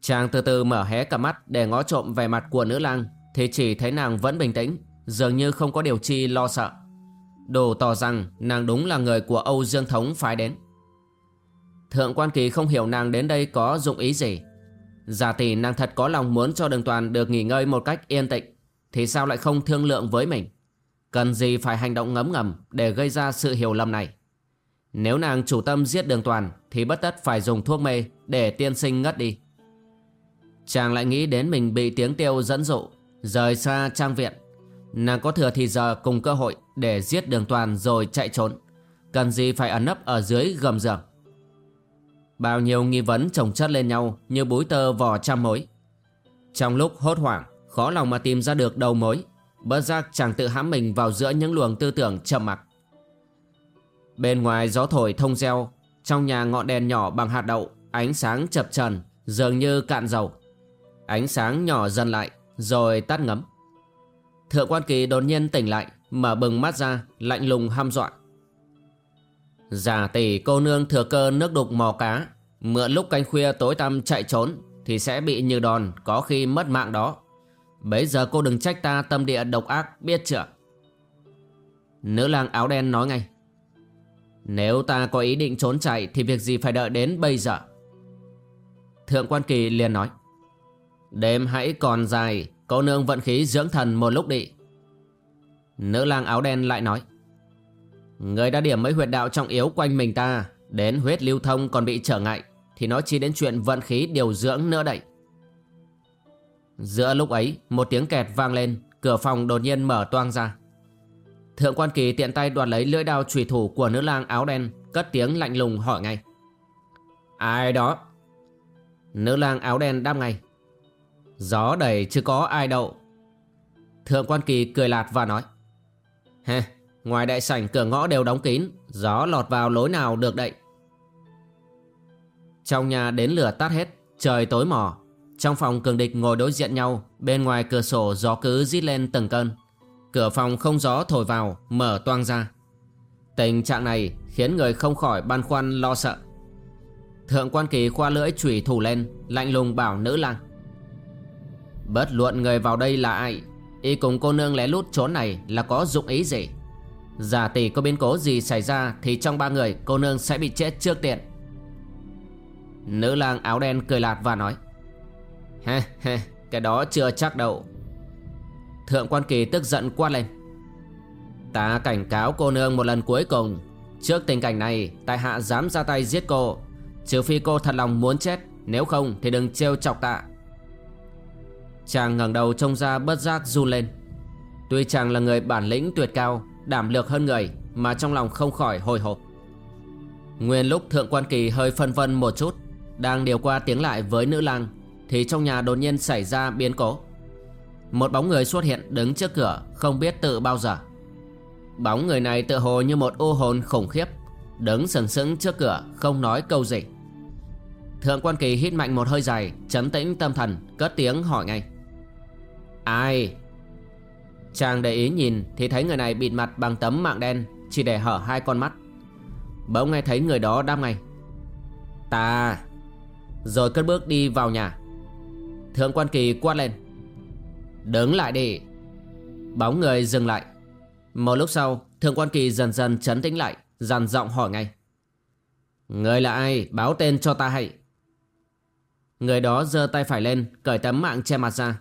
Chàng từ từ mở hé cả mắt để ngó trộm về mặt của nữ lang, Thì chỉ thấy nàng vẫn bình tĩnh, Dường như không có điều chi lo sợ. Đồ tỏ rằng nàng đúng là người của Âu Dương Thống phái đến. Thượng quan kỳ không hiểu nàng đến đây có dụng ý gì. Giả tỷ nàng thật có lòng muốn cho đường toàn được nghỉ ngơi một cách yên tĩnh, Thì sao lại không thương lượng với mình? Cần gì phải hành động ngấm ngầm để gây ra sự hiểu lầm này? Nếu nàng chủ tâm giết đường toàn, Thì bất tất phải dùng thuốc mê để tiên sinh ngất đi. Chàng lại nghĩ đến mình bị tiếng tiêu dẫn dụ, Rời xa trang viện. Nàng có thừa thì giờ cùng cơ hội để giết đường toàn rồi chạy trốn. Cần gì phải ẩn nấp ở dưới gầm giường. Bao nhiêu nghi vấn chồng chất lên nhau như búi tơ vò trăm mối. Trong lúc hốt hoảng, khó lòng mà tìm ra được đầu mối, Bất giác chàng tự hãm mình vào giữa những luồng tư tưởng chậm mặc. Bên ngoài gió thổi thông reo, Trong nhà ngọn đèn nhỏ bằng hạt đậu, Ánh sáng chập trần Dường như cạn dầu. Ánh sáng nhỏ dần lại, Rồi tắt ngấm. Thượng quan kỳ đột nhiên tỉnh lại, Mở bừng mắt ra, lạnh lùng ham dọa. Giả tỷ cô nương thừa cơ nước đục mò cá, Mượn lúc canh khuya tối tăm chạy trốn Thì sẽ bị như đòn Có khi mất mạng đó. Bấy giờ cô đừng trách ta tâm địa độc ác, Biết chưa? Nữ lang áo đen nói ngay. Nếu ta có ý định trốn chạy, Thì việc gì phải đợi đến bây giờ? Thượng quan kỳ liền nói, Đêm hãy còn dài, Cô nương vận khí dưỡng thần một lúc đi. Nữ lang áo đen lại nói, Người đã điểm mấy huyệt đạo trọng yếu quanh mình ta, Đến huyết lưu thông còn bị trở ngại, Thì nó chỉ đến chuyện vận khí điều dưỡng nữa đậy Giữa lúc ấy, Một tiếng kẹt vang lên, Cửa phòng đột nhiên mở toang ra. Thượng quan kỳ tiện tay đoạt lấy lưỡi đao trùy thủ của nữ lang áo đen Cất tiếng lạnh lùng hỏi ngay. Ai đó? Nữ lang áo đen đáp ngay. Gió đầy chứ có ai đậu Thượng quan kỳ cười lạt và nói. Hê, ngoài đại sảnh cửa ngõ đều đóng kín Gió lọt vào lối nào được đậy? Trong nhà đến lửa tắt hết Trời tối mò. Trong phòng cường địch ngồi đối diện nhau Bên ngoài cửa sổ gió cứ rít lên từng cơn. Cửa phòng không gió thổi vào, Mở toang ra. Tình trạng này khiến người không khỏi băn khoăn, lo sợ. Thượng quan kỳ khoa lưỡi chủy thủ lên, Lạnh lùng bảo nữ lang. Bất luận người vào đây là ai, Y cùng cô nương lén lút trốn này là có dụng ý gì? Giả tỷ có biến cố gì xảy ra Thì trong ba người cô nương sẽ bị chết trước tiện. Nữ lang áo đen cười lạt và nói. Ha ha Cái đó chưa chắc đâu. Thượng quan kỳ tức giận quát lên. Ta cảnh cáo cô nương một lần cuối cùng. Trước tình cảnh này, Tại hạ dám ra tay giết cô. Trừ phi cô thật lòng muốn chết, Nếu không thì đừng trêu chọc tạ. Chàng ngẩng đầu trông ra bất giác run lên. Tuy chàng là người bản lĩnh tuyệt cao, Đảm lược hơn người, Mà trong lòng không khỏi hồi hộp. Nguyên lúc thượng quan kỳ hơi phân vân một chút, Đang điều qua tiếng lại với nữ lang, Thì trong nhà đột nhiên xảy ra biến cố. Một bóng người xuất hiện đứng trước cửa, Không biết tự bao giờ. Bóng người này tự hồ như một u hồn khủng khiếp, Đứng sừng sững trước cửa, Không nói câu gì. Thượng quan kỳ hít mạnh một hơi dài Chấn tĩnh tâm thần, Cất tiếng hỏi ngay. Ai? Chàng để ý nhìn, Thì thấy người này bịt mặt bằng tấm mạng đen, Chỉ để hở hai con mắt. Bỗng nghe thấy người đó đáp ngay. Ta. Rồi cất bước đi vào nhà. Thượng quan kỳ quát lên. Đứng lại đi. Bóng người dừng lại. Một lúc sau, Thượng quan kỳ dần dần chấn tĩnh lại dàn giọng hỏi ngay. Người là ai? Báo tên cho ta hãy. Người đó giơ tay phải lên, Cởi tấm mạng che mặt ra.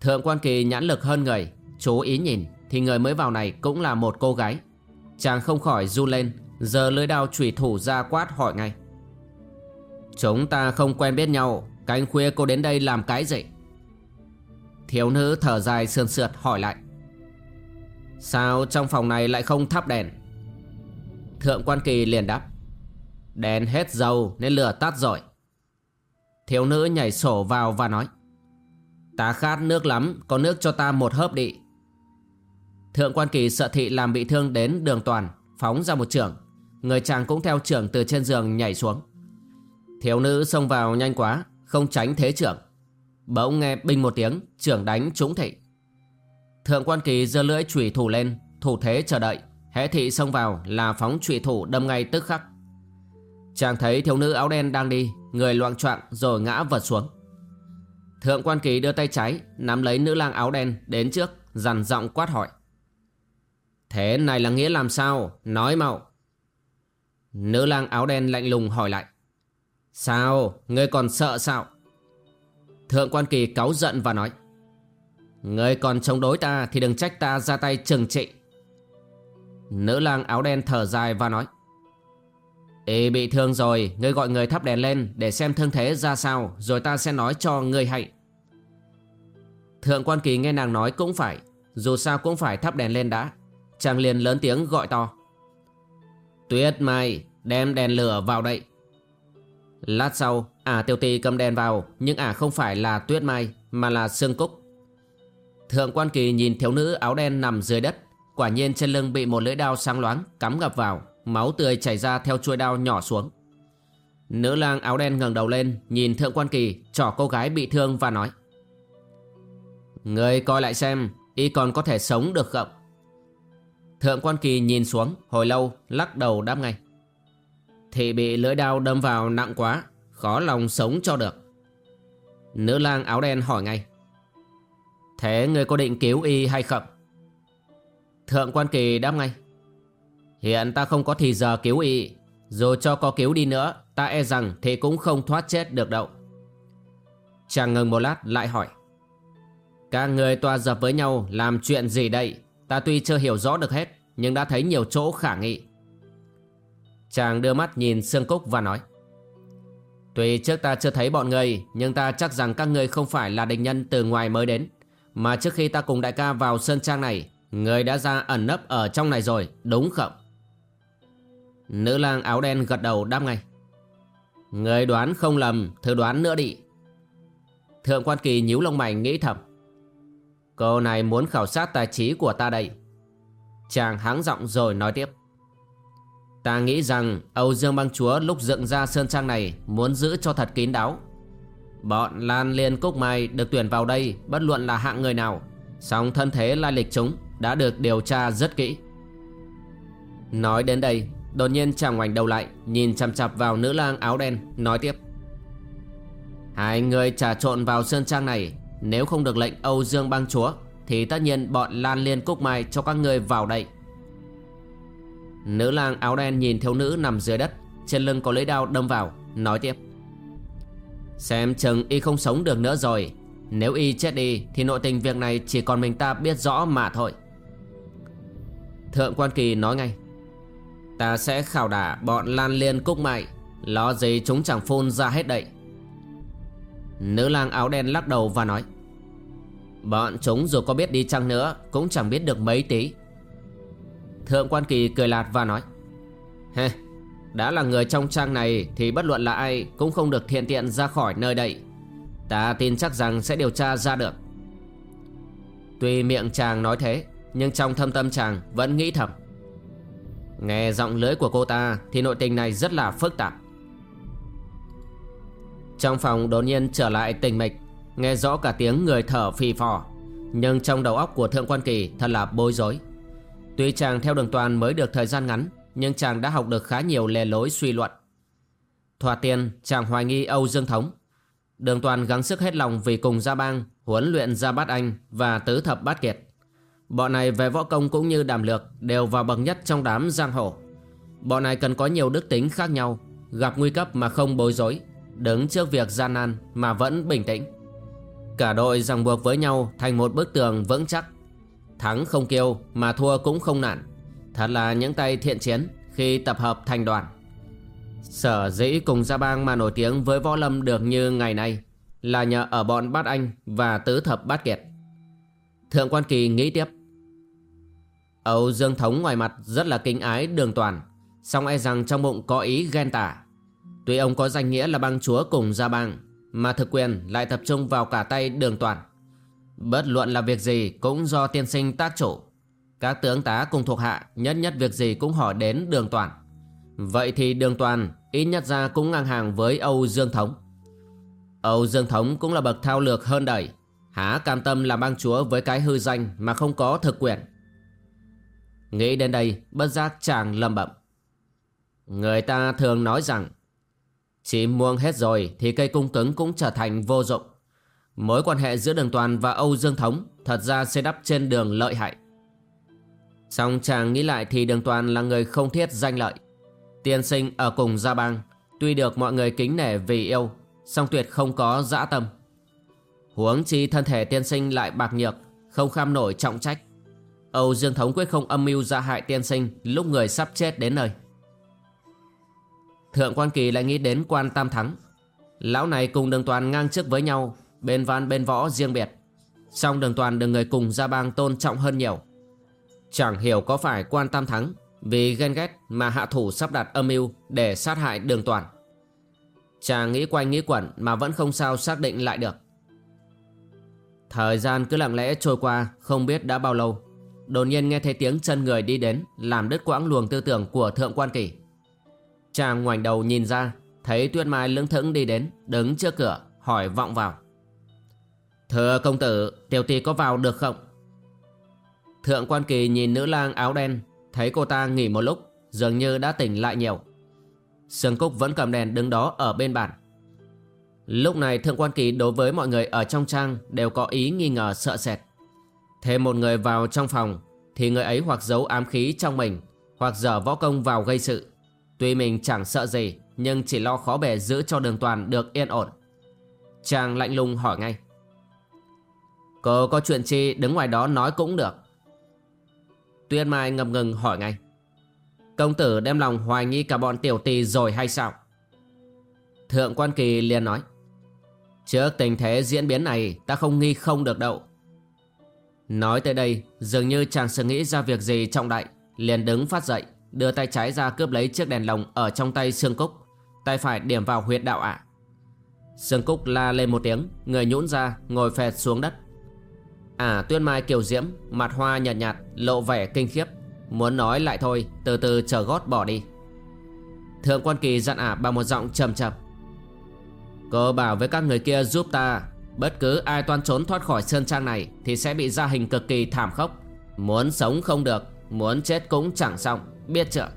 Thượng quan kỳ nhãn lực hơn người, Chú ý nhìn, Thì người mới vào này cũng là một cô gái. Chàng không khỏi run lên Giờ lưỡi đao chủy thủ ra quát hỏi ngay. Chúng ta không quen biết nhau, Cánh khuya cô đến đây làm cái gì? Thiếu nữ thở dài sườn sượt hỏi lại. Sao trong phòng này lại không thắp đèn? Thượng quan kỳ liền đáp. Đèn hết dầu nên lửa tắt rồi. Thiếu nữ nhảy sổ vào và nói. Ta khát nước lắm, Có nước cho ta một hớp đi. Thượng quan kỳ sợ thị làm bị thương đến đường toàn, Phóng ra một trường. Người chàng cũng theo trưởng từ trên giường nhảy xuống. Thiếu nữ xông vào nhanh quá, Không tránh thế trưởng. Bỗng nghe binh một tiếng, Trưởng đánh trúng thị. Thượng quan kỳ giơ lưỡi chủy thủ lên, Thủ thế chờ đợi. Hễ thị xông vào là phóng chủy thủ đâm ngay tức khắc. Chàng thấy thiếu nữ áo đen đang đi, Người loạn choạng rồi ngã vật xuống. Thượng quan kỳ đưa tay trái, Nắm lấy nữ lang áo đen đến trước, Dằn giọng quát hỏi. Thế này là nghĩa làm sao? Nói mau. Nữ lang áo đen lạnh lùng hỏi lại. Sao? Ngươi còn sợ sao? Thượng quan kỳ cáu giận và nói Ngươi còn chống đối ta Thì đừng trách ta ra tay trừng trị. Nữ lang áo đen thở dài và nói Ý bị thương rồi, Ngươi gọi người thắp đèn lên Để xem thương thế ra sao, Rồi ta sẽ nói cho ngươi hay. Thượng quan kỳ nghe nàng nói cũng phải, Dù sao cũng phải thắp đèn lên đã. Chàng liền lớn tiếng gọi to, Tuyết mai, Đem đèn lửa vào đây. Lát sau À, ả tiêu tì cầm đèn vào, Nhưng ả không phải là tuyết mai, Mà là sương cúc. Thượng quan kỳ nhìn thiếu nữ áo đen nằm dưới đất, Quả nhiên trên lưng bị một lưỡi đao sáng loáng Cắm ngập vào, Máu tươi chảy ra theo chuôi đao nhỏ xuống. Nữ lang áo đen ngẩng đầu lên, Nhìn thượng quan kỳ chỏ cô gái bị thương và nói, Người coi lại xem, Y còn có thể sống được không? Thượng quan kỳ nhìn xuống, Hồi lâu, lắc đầu đáp ngay Thì bị lưỡi đao đâm vào nặng quá. Khó lòng sống cho được. Nữ lang áo đen hỏi ngay, Thế người có định cứu y hay không? Thượng quan kỳ đáp ngay, Hiện ta không có thì giờ cứu y, Dù cho có cứu đi nữa, Ta e rằng thì cũng không thoát chết được đâu. Chàng ngừng một lát lại hỏi Các người tòa dập với nhau làm chuyện gì đây? Ta tuy chưa hiểu rõ được hết, Nhưng đã thấy nhiều chỗ khả nghị Chàng đưa mắt nhìn Sương Cúc và nói Tuy trước ta chưa thấy bọn người, Nhưng ta chắc rằng các người không phải là địch nhân từ ngoài mới đến. Mà trước khi ta cùng đại ca vào sơn trang này, Người đã ra ẩn nấp ở trong này rồi, Đúng không? Nữ lang áo đen gật đầu đáp ngay. Người đoán không lầm, Thử đoán nữa đi. Thượng quan kỳ nhíu lông mày nghĩ thầm. Cô này muốn khảo sát tài trí của ta đây. Chàng háng giọng rồi nói tiếp. Ta nghĩ rằng Âu Dương băng chúa lúc dựng ra sơn trang này Muốn giữ cho thật kín đáo. Bọn Lan Liên Cúc Mai được tuyển vào đây, Bất luận là hạng người nào, song thân thế lai lịch chúng Đã được điều tra rất kỹ. Nói đến đây, Đột nhiên chàng ngoảnh đầu lại, Nhìn chằm chặp vào nữ lang áo đen, Nói tiếp. Hai người trà trộn vào sơn trang này, Nếu không được lệnh Âu Dương băng chúa, Thì tất nhiên bọn Lan Liên Cúc Mai cho các người vào đây. Nữ lang áo đen nhìn thiếu nữ nằm dưới đất, Trên lưng có lưỡi đao đâm vào, Nói tiếp. Xem chừng y không sống được nữa rồi. Nếu y chết đi, Thì nội tình việc này chỉ còn mình ta biết rõ mà thôi. Thượng quan kỳ nói ngay. Ta sẽ khảo đả bọn lan liên cúc mại. Lo gì chúng chẳng phun ra hết đậy. Nữ lang áo đen lắc đầu và nói. Bọn chúng dù có biết đi chăng nữa, Cũng chẳng biết được mấy tí. Thượng quan kỳ cười lạt và nói, Hê, Đã là người trong trang này Thì bất luận là ai Cũng không được thiện tiện ra khỏi nơi đây. Ta tin chắc rằng sẽ điều tra ra được. Tuy miệng chàng nói thế, Nhưng trong thâm tâm chàng vẫn nghĩ thầm. Nghe giọng lưỡi của cô ta Thì nội tình này rất là phức tạp. Trong phòng đột nhiên trở lại tình mịch, Nghe rõ cả tiếng người thở phì phò, Nhưng trong đầu óc của Thượng Quan Kỳ Thật là bối rối. Tuy chàng theo đường toàn mới được thời gian ngắn, Nhưng chàng đã học được khá nhiều lề lối suy luận. Thoạt tiên, chàng hoài nghi Âu Dương Thống. Đường toàn gắng sức hết lòng vì cùng Gia Bang, Huấn luyện Gia Bát Anh Và Tứ Thập Bát Kiệt. Bọn này về võ công cũng như đàm lược Đều vào bậc nhất trong đám giang hồ. Bọn này cần có nhiều đức tính khác nhau, Gặp nguy cấp mà không bối rối, Đứng trước việc gian nan mà vẫn bình tĩnh. Cả đội ràng buộc với nhau thành một bức tường vững chắc. Thắng không kêu mà thua cũng không nản. Thật là những tay thiện chiến khi tập hợp thành đoàn. Sở dĩ cùng Gia Bang mà nổi tiếng với võ lâm được như ngày nay Là nhờ ở bọn bát anh và tứ thập bát kiệt. Thượng quan kỳ nghĩ tiếp. Âu Dương Thống ngoài mặt rất là kính ái đường toàn, song e rằng trong bụng có ý ghen tả. Tuy ông có danh nghĩa là bang chúa cùng Gia Bang, Mà thực quyền lại tập trung vào cả tay đường toàn. Bất luận là việc gì cũng do tiên sinh tác chủ. Các tướng tá cùng thuộc hạ nhất nhất việc gì cũng hỏi đến đường toàn. Vậy thì đường toàn ít nhất ra cũng ngang hàng với Âu Dương Thống. Âu Dương Thống cũng là bậc thao lược hơn đời. Há cam tâm làm bang chúa với cái hư danh mà không có thực quyền. Nghĩ đến đây, bất giác chàng lầm bẩm. Người ta thường nói rằng, chỉ muông hết rồi thì cây cung cứng cũng trở thành vô dụng. Mối quan hệ giữa Đường Toàn và Âu Dương Thống thật ra xây đắp trên đường lợi hại. Song chàng nghĩ lại thì Đường Toàn là người không thiết danh lợi. Tiên sinh ở cùng Gia Bang, tuy được mọi người kính nể vì yêu, song tuyệt không có dã tâm. Huống chi thân thể tiên sinh lại bạc nhược, không kham nổi trọng trách. Âu Dương Thống quyết không âm mưu ra hại tiên sinh lúc người sắp chết đến nơi. Thượng quan kỳ lại nghĩ đến quan tam thắng. Lão này cùng đường toàn ngang trước với nhau bên văn bên võ riêng biệt. Song đường toàn được người cùng gia bang tôn trọng hơn nhiều. Chẳng hiểu có phải quan tam thắng vì ghen ghét mà hạ thủ sắp đặt âm mưu để sát hại đường toàn. Chàng nghĩ quanh nghĩ quẩn mà vẫn không sao xác định lại được. Thời gian cứ lặng lẽ trôi qua, không biết đã bao lâu, đột nhiên nghe thấy tiếng chân người đi đến làm đứt quãng luồng tư tưởng của thượng quan kỳ. Chàng ngoảnh đầu nhìn ra, thấy tuyết mai lững thững đi đến, đứng trước cửa, hỏi vọng vào. Thưa công tử, Tiểu tỷ có vào được không? Thượng quan kỳ nhìn nữ lang áo đen, Thấy cô ta nghỉ một lúc, Dường như đã tỉnh lại nhiều. Sương Cúc vẫn cầm đèn đứng đó ở bên bàn. Lúc này Thượng quan kỳ đối với mọi người ở trong trang Đều có ý nghi ngờ sợ sệt. Thêm một người vào trong phòng, Thì người ấy hoặc giấu ám khí trong mình, Hoặc dở võ công vào gây sự. Tuy mình chẳng sợ gì, Nhưng chỉ lo khó bề giữ cho đường toàn được yên ổn. Chàng lạnh lùng hỏi ngay. Cô có chuyện chi đứng ngoài đó nói cũng được. Tuyên Mai ngập ngừng hỏi ngay. Công tử đem lòng hoài nghi cả bọn tiểu tỳ rồi hay sao? Thượng quan kỳ liền nói. Trước tình thế diễn biến này, ta không nghi không được đâu. Nói tới đây, dường như chàng sự nghĩ ra việc gì trọng đại, Liền đứng phát dậy, Đưa tay trái ra cướp lấy chiếc đèn lồng ở trong tay Sương Cúc, Tay phải điểm vào huyệt đạo ạ. Sương Cúc la lên một tiếng, Người nhũn ra, ngồi phẹt xuống đất. À tuyên mai kiều diễm, Mặt hoa nhạt nhạt, lộ vẻ kinh khiếp. Muốn nói lại thôi, Từ từ chờ gót bỏ đi. Thượng quan kỳ dặn ả bằng một giọng trầm trầm. Cô bảo với các người kia giúp ta, Bất cứ ai toan trốn thoát khỏi sơn trang này Thì sẽ bị gia hình cực kỳ thảm khốc. Muốn sống không được, Muốn chết cũng chẳng xong, Biết chưa?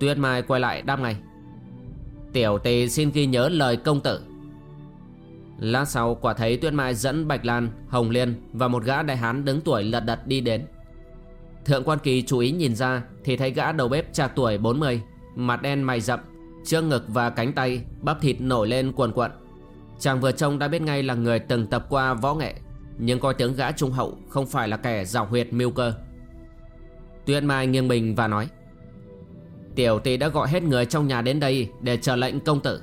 Tuyết Mai quay lại đáp ngay. Tiểu tỳ xin ghi nhớ lời công tử. Lát sau quả thấy Tuyết Mai dẫn Bạch Lan, Hồng Liên Và một gã đại hán đứng tuổi lật đật đi đến. Thượng quan kỳ chú ý nhìn ra Thì thấy gã đầu bếp trạc tuổi 40 Mặt đen mày rậm Trước ngực và cánh tay Bắp thịt nổi lên cuồn cuộn. Chàng vừa trông đã biết ngay là người từng tập qua võ nghệ Nhưng coi tướng gã trung hậu Không phải là kẻ rào huyệt mưu cơ. Tuyết Mai nghiêng mình và nói Tiểu tỷ đã gọi hết người trong nhà đến đây Để chờ lệnh công tử.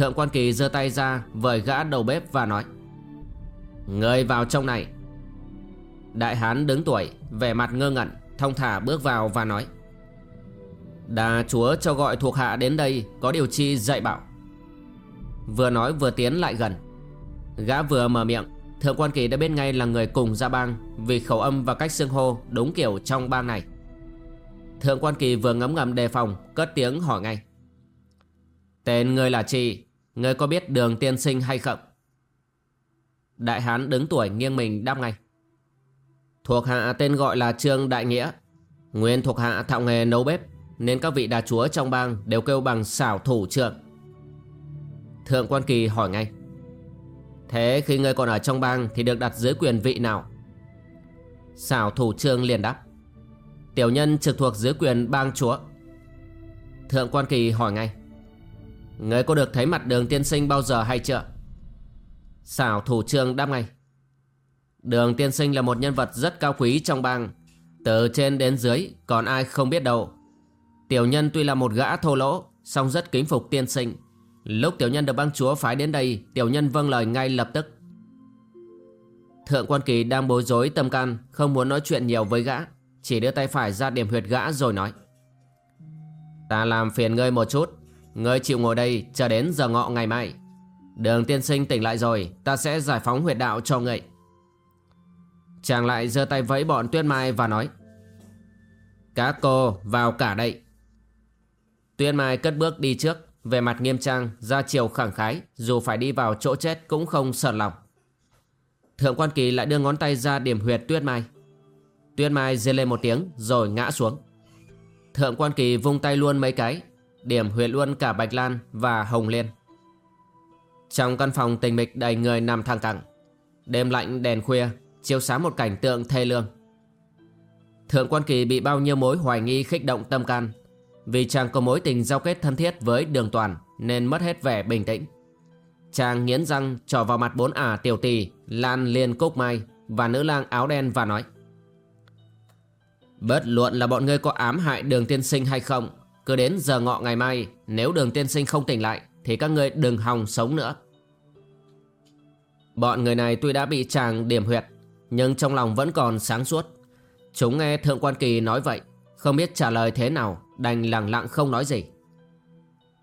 Thượng quan kỳ giơ tay ra Vời gã đầu bếp và nói, Người vào trong này. Đại hán đứng tuổi, Vẻ mặt ngơ ngẩn Thông thả bước vào và nói, Đà chúa cho gọi thuộc hạ đến đây Có điều chi dạy bảo. Vừa nói vừa tiến lại gần. Gã vừa mở miệng, Thượng quan kỳ đã biết ngay là người cùng ra bang Vì khẩu âm và cách xưng hô Đúng kiểu trong bang này. Thượng quan kỳ vừa ngấm ngầm đề phòng, Cất tiếng hỏi ngay, Tên người là chị Ngươi có biết đường tiên sinh hay không? Đại hán đứng tuổi nghiêng mình đáp ngay. Thuộc hạ tên gọi là Trương Đại Nghĩa, Nguyên thuộc hạ thạo nghề nấu bếp, Nên các vị đà chúa trong bang Đều kêu bằng xảo thủ trưởng. Thượng quan kỳ hỏi ngay. Thế khi ngươi còn ở trong bang Thì được đặt dưới quyền vị nào? Xảo thủ trương liền đáp. Tiểu nhân trực thuộc dưới quyền bang chúa. Thượng quan kỳ hỏi ngay người có được thấy mặt đường tiên sinh bao giờ hay chưa? Xảo thủ trương đáp ngay. Đường tiên sinh là một nhân vật rất cao quý trong bang. Từ trên đến dưới, còn ai không biết đâu. Tiểu nhân tuy là một gã thô lỗ, song rất kính phục tiên sinh. Lúc tiểu nhân được bang chúa phái đến đây, Tiểu nhân vâng lời ngay lập tức. Thượng quan kỳ đang bối rối tâm can, Không muốn nói chuyện nhiều với gã, Chỉ đưa tay phải ra điểm huyệt gã rồi nói. Ta làm phiền ngươi một chút. Ngươi chịu ngồi đây chờ đến giờ ngọ ngày mai. Đường tiên sinh tỉnh lại rồi, Ta sẽ giải phóng huyệt đạo cho ngươi Chàng lại giơ tay vẫy bọn tuyết mai và nói, Các cô vào cả đây. Tuyết mai cất bước đi trước, Về mặt nghiêm trang, Ra chiều khẳng khái, Dù phải đi vào chỗ chết cũng không sợ lòng. Thượng quan kỳ lại đưa ngón tay ra điểm huyệt tuyết mai. Tuyết mai rên lên một tiếng, Rồi ngã xuống. Thượng quan kỳ vung tay luôn mấy cái Điểm huyệt luôn cả Bạch Lan và Hồng Liên. Trong căn phòng tình mịch đầy người nằm thẳng cẳng Đêm lạnh đèn khuya, Chiếu sáng một cảnh tượng thê lương. Thượng quan kỳ bị bao nhiêu mối hoài nghi khích động tâm can. Vì chàng có mối tình giao kết thân thiết với đường toàn Nên mất hết vẻ bình tĩnh. Chàng nghiến răng trỏ vào mặt bốn ả tiểu tỳ Lan liên cúc mai Và nữ lang áo đen và nói Bất luận là bọn ngươi có ám hại đường tiên sinh hay không? Cứ đến giờ ngọ ngày mai, Nếu đường tiên sinh không tỉnh lại, Thì các ngươi đừng hòng sống nữa. Bọn người này tuy đã bị chàng điểm huyệt, Nhưng trong lòng vẫn còn sáng suốt. Chúng nghe Thượng Quan Kỳ nói vậy, Không biết trả lời thế nào, Đành lặng lặng không nói gì.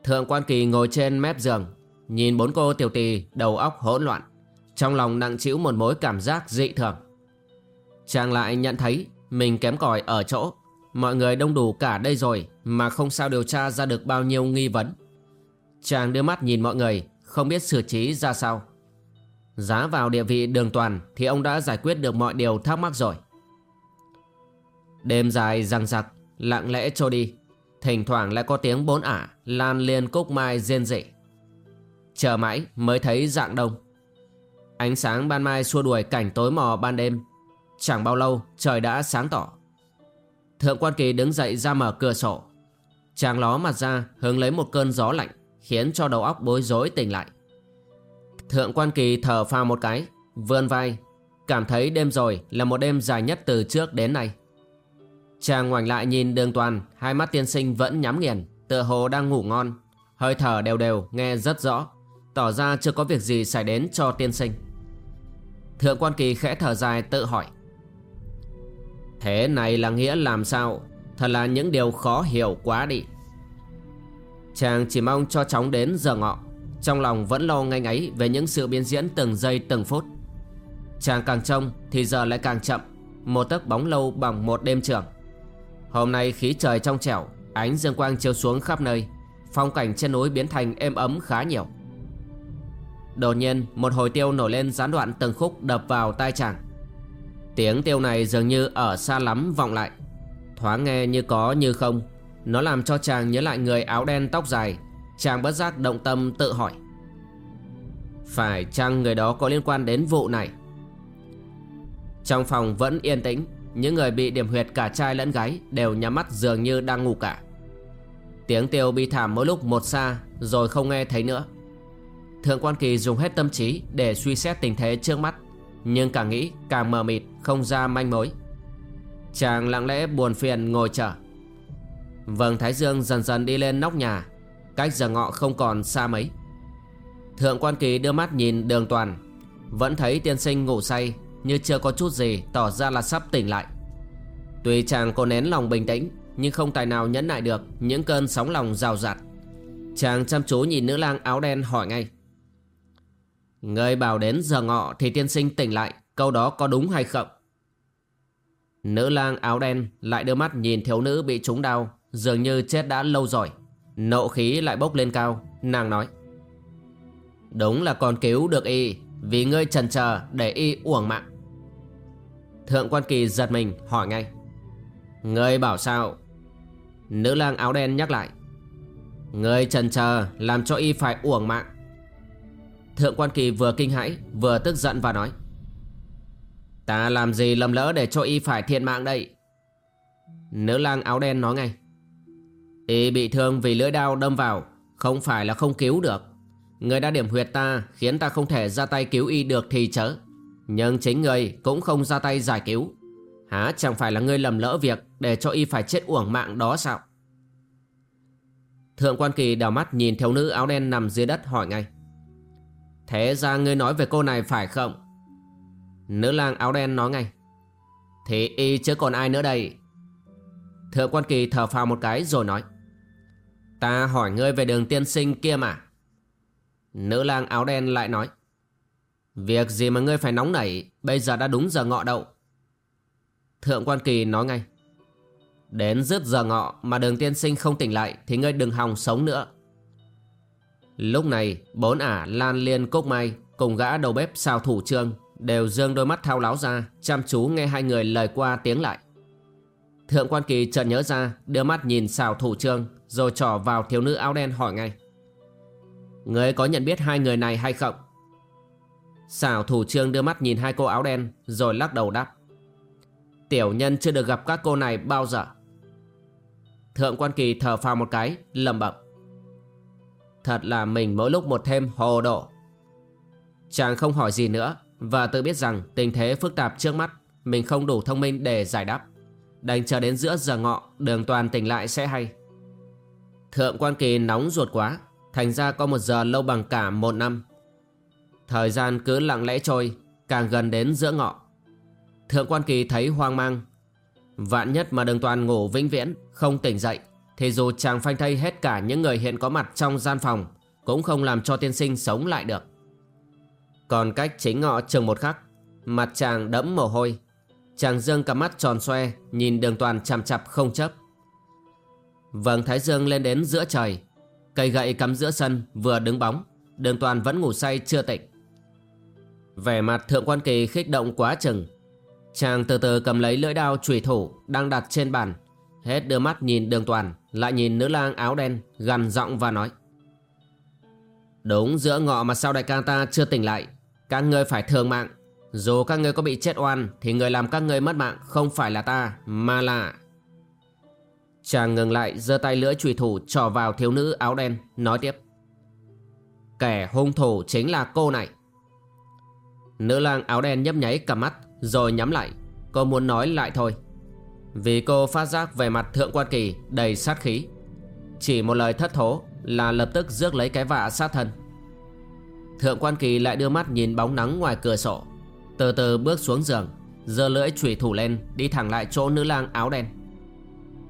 Thượng Quan Kỳ ngồi trên mép giường, Nhìn bốn cô tiểu tỳ đầu óc hỗn loạn, Trong lòng nặng chịu một mối cảm giác dị thường. Chàng lại nhận thấy Mình kém cỏi ở chỗ Mọi người đông đủ cả đây rồi Mà không sao điều tra ra được bao nhiêu nghi vấn. Chàng đưa mắt nhìn mọi người, Không biết xử trí ra sao. Giá vào địa vị đường toàn Thì ông đã giải quyết được mọi điều thắc mắc rồi. Đêm dài răng rặc, Lặng lẽ trôi đi. Thỉnh thoảng lại có tiếng bốn ả Lan liên cúc mai rên rỉ. Chờ mãi mới thấy dạng đông. Ánh sáng ban mai xua đuổi cảnh tối mò ban đêm. Chẳng bao lâu trời đã sáng tỏ. Thượng quan kỳ đứng dậy ra mở cửa sổ. Chàng ló mặt ra, hướng lấy một cơn gió lạnh, Khiến cho đầu óc bối rối tỉnh lại. Thượng quan kỳ thở phào một cái, Vươn vai, Cảm thấy đêm rồi là một đêm dài nhất từ trước đến nay. Chàng ngoảnh lại nhìn đường toàn, Hai mắt tiên sinh vẫn nhắm nghiền, Tựa hồ đang ngủ ngon. Hơi thở đều đều, nghe rất rõ, Tỏ ra chưa có việc gì xảy đến cho tiên sinh. Thượng quan kỳ khẽ thở dài, tự hỏi. Thế này là nghĩa làm sao? Thật là những điều khó hiểu quá đi. Chàng chỉ mong cho chóng đến giờ ngọ. Trong lòng vẫn lo ngay ấy Về những sự biến diễn từng giây từng phút. Chàng càng trông Thì giờ lại càng chậm. Một tấc bóng lâu bằng một đêm trường. Hôm nay khí trời trong trẻo, Ánh dương quang chiếu xuống khắp nơi. Phong cảnh trên núi biến thành êm ấm khá nhiều. Đột nhiên, một hồi tiêu nổi lên gián đoạn từng khúc đập vào tai chàng. Tiếng tiêu này dường như ở xa lắm vọng lại. Thoáng nghe như có như không. Nó làm cho chàng nhớ lại người áo đen tóc dài. Chàng bất giác động tâm tự hỏi. Phải chăng người đó có liên quan đến vụ này? Trong phòng vẫn yên tĩnh. Những người bị điểm huyệt cả trai lẫn gái Đều nhắm mắt dường như đang ngủ cả. Tiếng tiêu bi thảm mỗi lúc một xa, Rồi không nghe thấy nữa. Thượng quan kỳ dùng hết tâm trí Để suy xét tình thế trước mắt. Nhưng càng nghĩ càng mờ mịt, Không ra manh mối. Chàng lặng lẽ buồn phiền ngồi chờ. Vầng Thái Dương dần dần đi lên nóc nhà, Cách giờ ngọ không còn xa mấy. Thượng quan kỳ đưa mắt nhìn đường toàn, Vẫn thấy tiên sinh ngủ say Như chưa có chút gì tỏ ra là sắp tỉnh lại. Tuy chàng cố nén lòng bình tĩnh, Nhưng không tài nào nhẫn nại được Những cơn sóng lòng rào rạt. Chàng chăm chú nhìn nữ lang áo đen hỏi ngay. Người bảo đến giờ ngọ thì tiên sinh tỉnh lại, Câu đó có đúng hay không? Nữ lang áo đen lại đưa mắt nhìn thiếu nữ bị trúng đau, Dường như chết đã lâu rồi. Nộ khí lại bốc lên cao, Nàng nói. Đúng là còn cứu được y, Vì ngươi trần chờ để y uổng mạng. Thượng quan kỳ giật mình, hỏi ngay. Ngươi bảo sao? Nữ lang áo đen nhắc lại. Ngươi trần chờ làm cho y phải uổng mạng. Thượng quan kỳ vừa kinh hãi, Vừa tức giận và nói, Ta làm gì lầm lỡ để cho y phải thiệt mạng đây? Nữ lang áo đen nói ngay, Y bị thương vì lưỡi đao đâm vào, Không phải là không cứu được. Người đã điểm huyệt ta Khiến ta không thể ra tay cứu y được thì chớ. Nhưng chính người cũng không ra tay giải cứu. Há, chẳng phải là ngươi lầm lỡ việc Để cho y phải chết uổng mạng đó sao? Thượng quan kỳ đào mắt nhìn thiếu nữ áo đen nằm dưới đất hỏi ngay Thế ra ngươi nói về cô này phải không? Nữ lang áo đen nói ngay. Thì y chứ còn ai nữa đây? Thượng quan kỳ thở phào một cái rồi nói. Ta hỏi ngươi về đường tiên sinh kia mà. Nữ lang áo đen lại nói. Việc gì mà ngươi phải nóng nảy, Bây giờ đã đúng giờ ngọ đậu. Thượng quan kỳ nói ngay. Đến rứt giờ ngọ mà đường tiên sinh không tỉnh lại Thì ngươi đừng hòng sống nữa. Lúc này, bốn ả Lan Liên Cốc Mai Cùng gã đầu bếp sao thủ trương Đều dương đôi mắt thao láo ra, Chăm chú nghe hai người lời qua tiếng lại. Thượng quan kỳ chợt nhớ ra, Đưa mắt nhìn xào thủ trương Rồi trỏ vào thiếu nữ áo đen hỏi ngay. Người có nhận biết hai người này hay không? Xảo thủ trương đưa mắt nhìn hai cô áo đen, Rồi lắc đầu đáp. Tiểu nhân chưa được gặp các cô này bao giờ. Thượng quan kỳ thở phào một cái lầm bẩm. Thật là mình mỗi lúc một thêm hồ độ. Chàng không hỏi gì nữa, Và tự biết rằng tình thế phức tạp trước mắt, Mình không đủ thông minh để giải đáp. Đành chờ đến giữa giờ ngọ, Đường toàn tỉnh lại sẽ hay. Thượng quan kỳ nóng ruột quá, Thành ra có một giờ lâu bằng cả một năm. Thời gian cứ lặng lẽ trôi, Càng gần đến giữa ngọ. Thượng quan kỳ thấy hoang mang. Vạn nhất mà đường toàn ngủ vĩnh viễn, Không tỉnh dậy thì dù chàng phanh thây hết cả những người hiện có mặt trong gian phòng, Cũng không làm cho tiên sinh sống lại được. Còn cách chính ngọ chừng một khắc, Mặt chàng đẫm mồ hôi. Chàng dương cả mắt tròn xoe, Nhìn đường toàn chằm chặp không chấp Vầng thái dương lên đến giữa trời, Cây gậy cắm giữa sân vừa đứng bóng, Đường toàn vẫn ngủ say chưa tỉnh. Vẻ mặt thượng quan kỳ khích động quá chừng. Chàng từ từ cầm lấy lưỡi đao trùy thủ Đang đặt trên bàn. Hết đưa mắt nhìn đường toàn, Lại nhìn nữ lang áo đen, gằn giọng và nói. Đúng giữa ngọ mà sao đại ca ta chưa tỉnh lại. Các ngươi phải thường mạng. Dù các ngươi có bị chết oan, Thì người làm các ngươi mất mạng Không phải là ta, Mà là Chàng ngừng lại, giơ tay lưỡi chùy thủ trò vào thiếu nữ áo đen, Nói tiếp. Kẻ hung thủ chính là cô này. Nữ lang áo đen nhấp nháy cả mắt, Rồi nhắm lại. Cô muốn nói lại thôi. Vì cô phát giác về mặt thượng quan kỳ Đầy sát khí, Chỉ một lời thất thố Là lập tức rước lấy cái vạ sát thân. Thượng quan kỳ lại đưa mắt nhìn bóng nắng ngoài cửa sổ, Từ từ bước xuống giường, giơ lưỡi chủy thủ lên Đi thẳng lại chỗ nữ lang áo đen.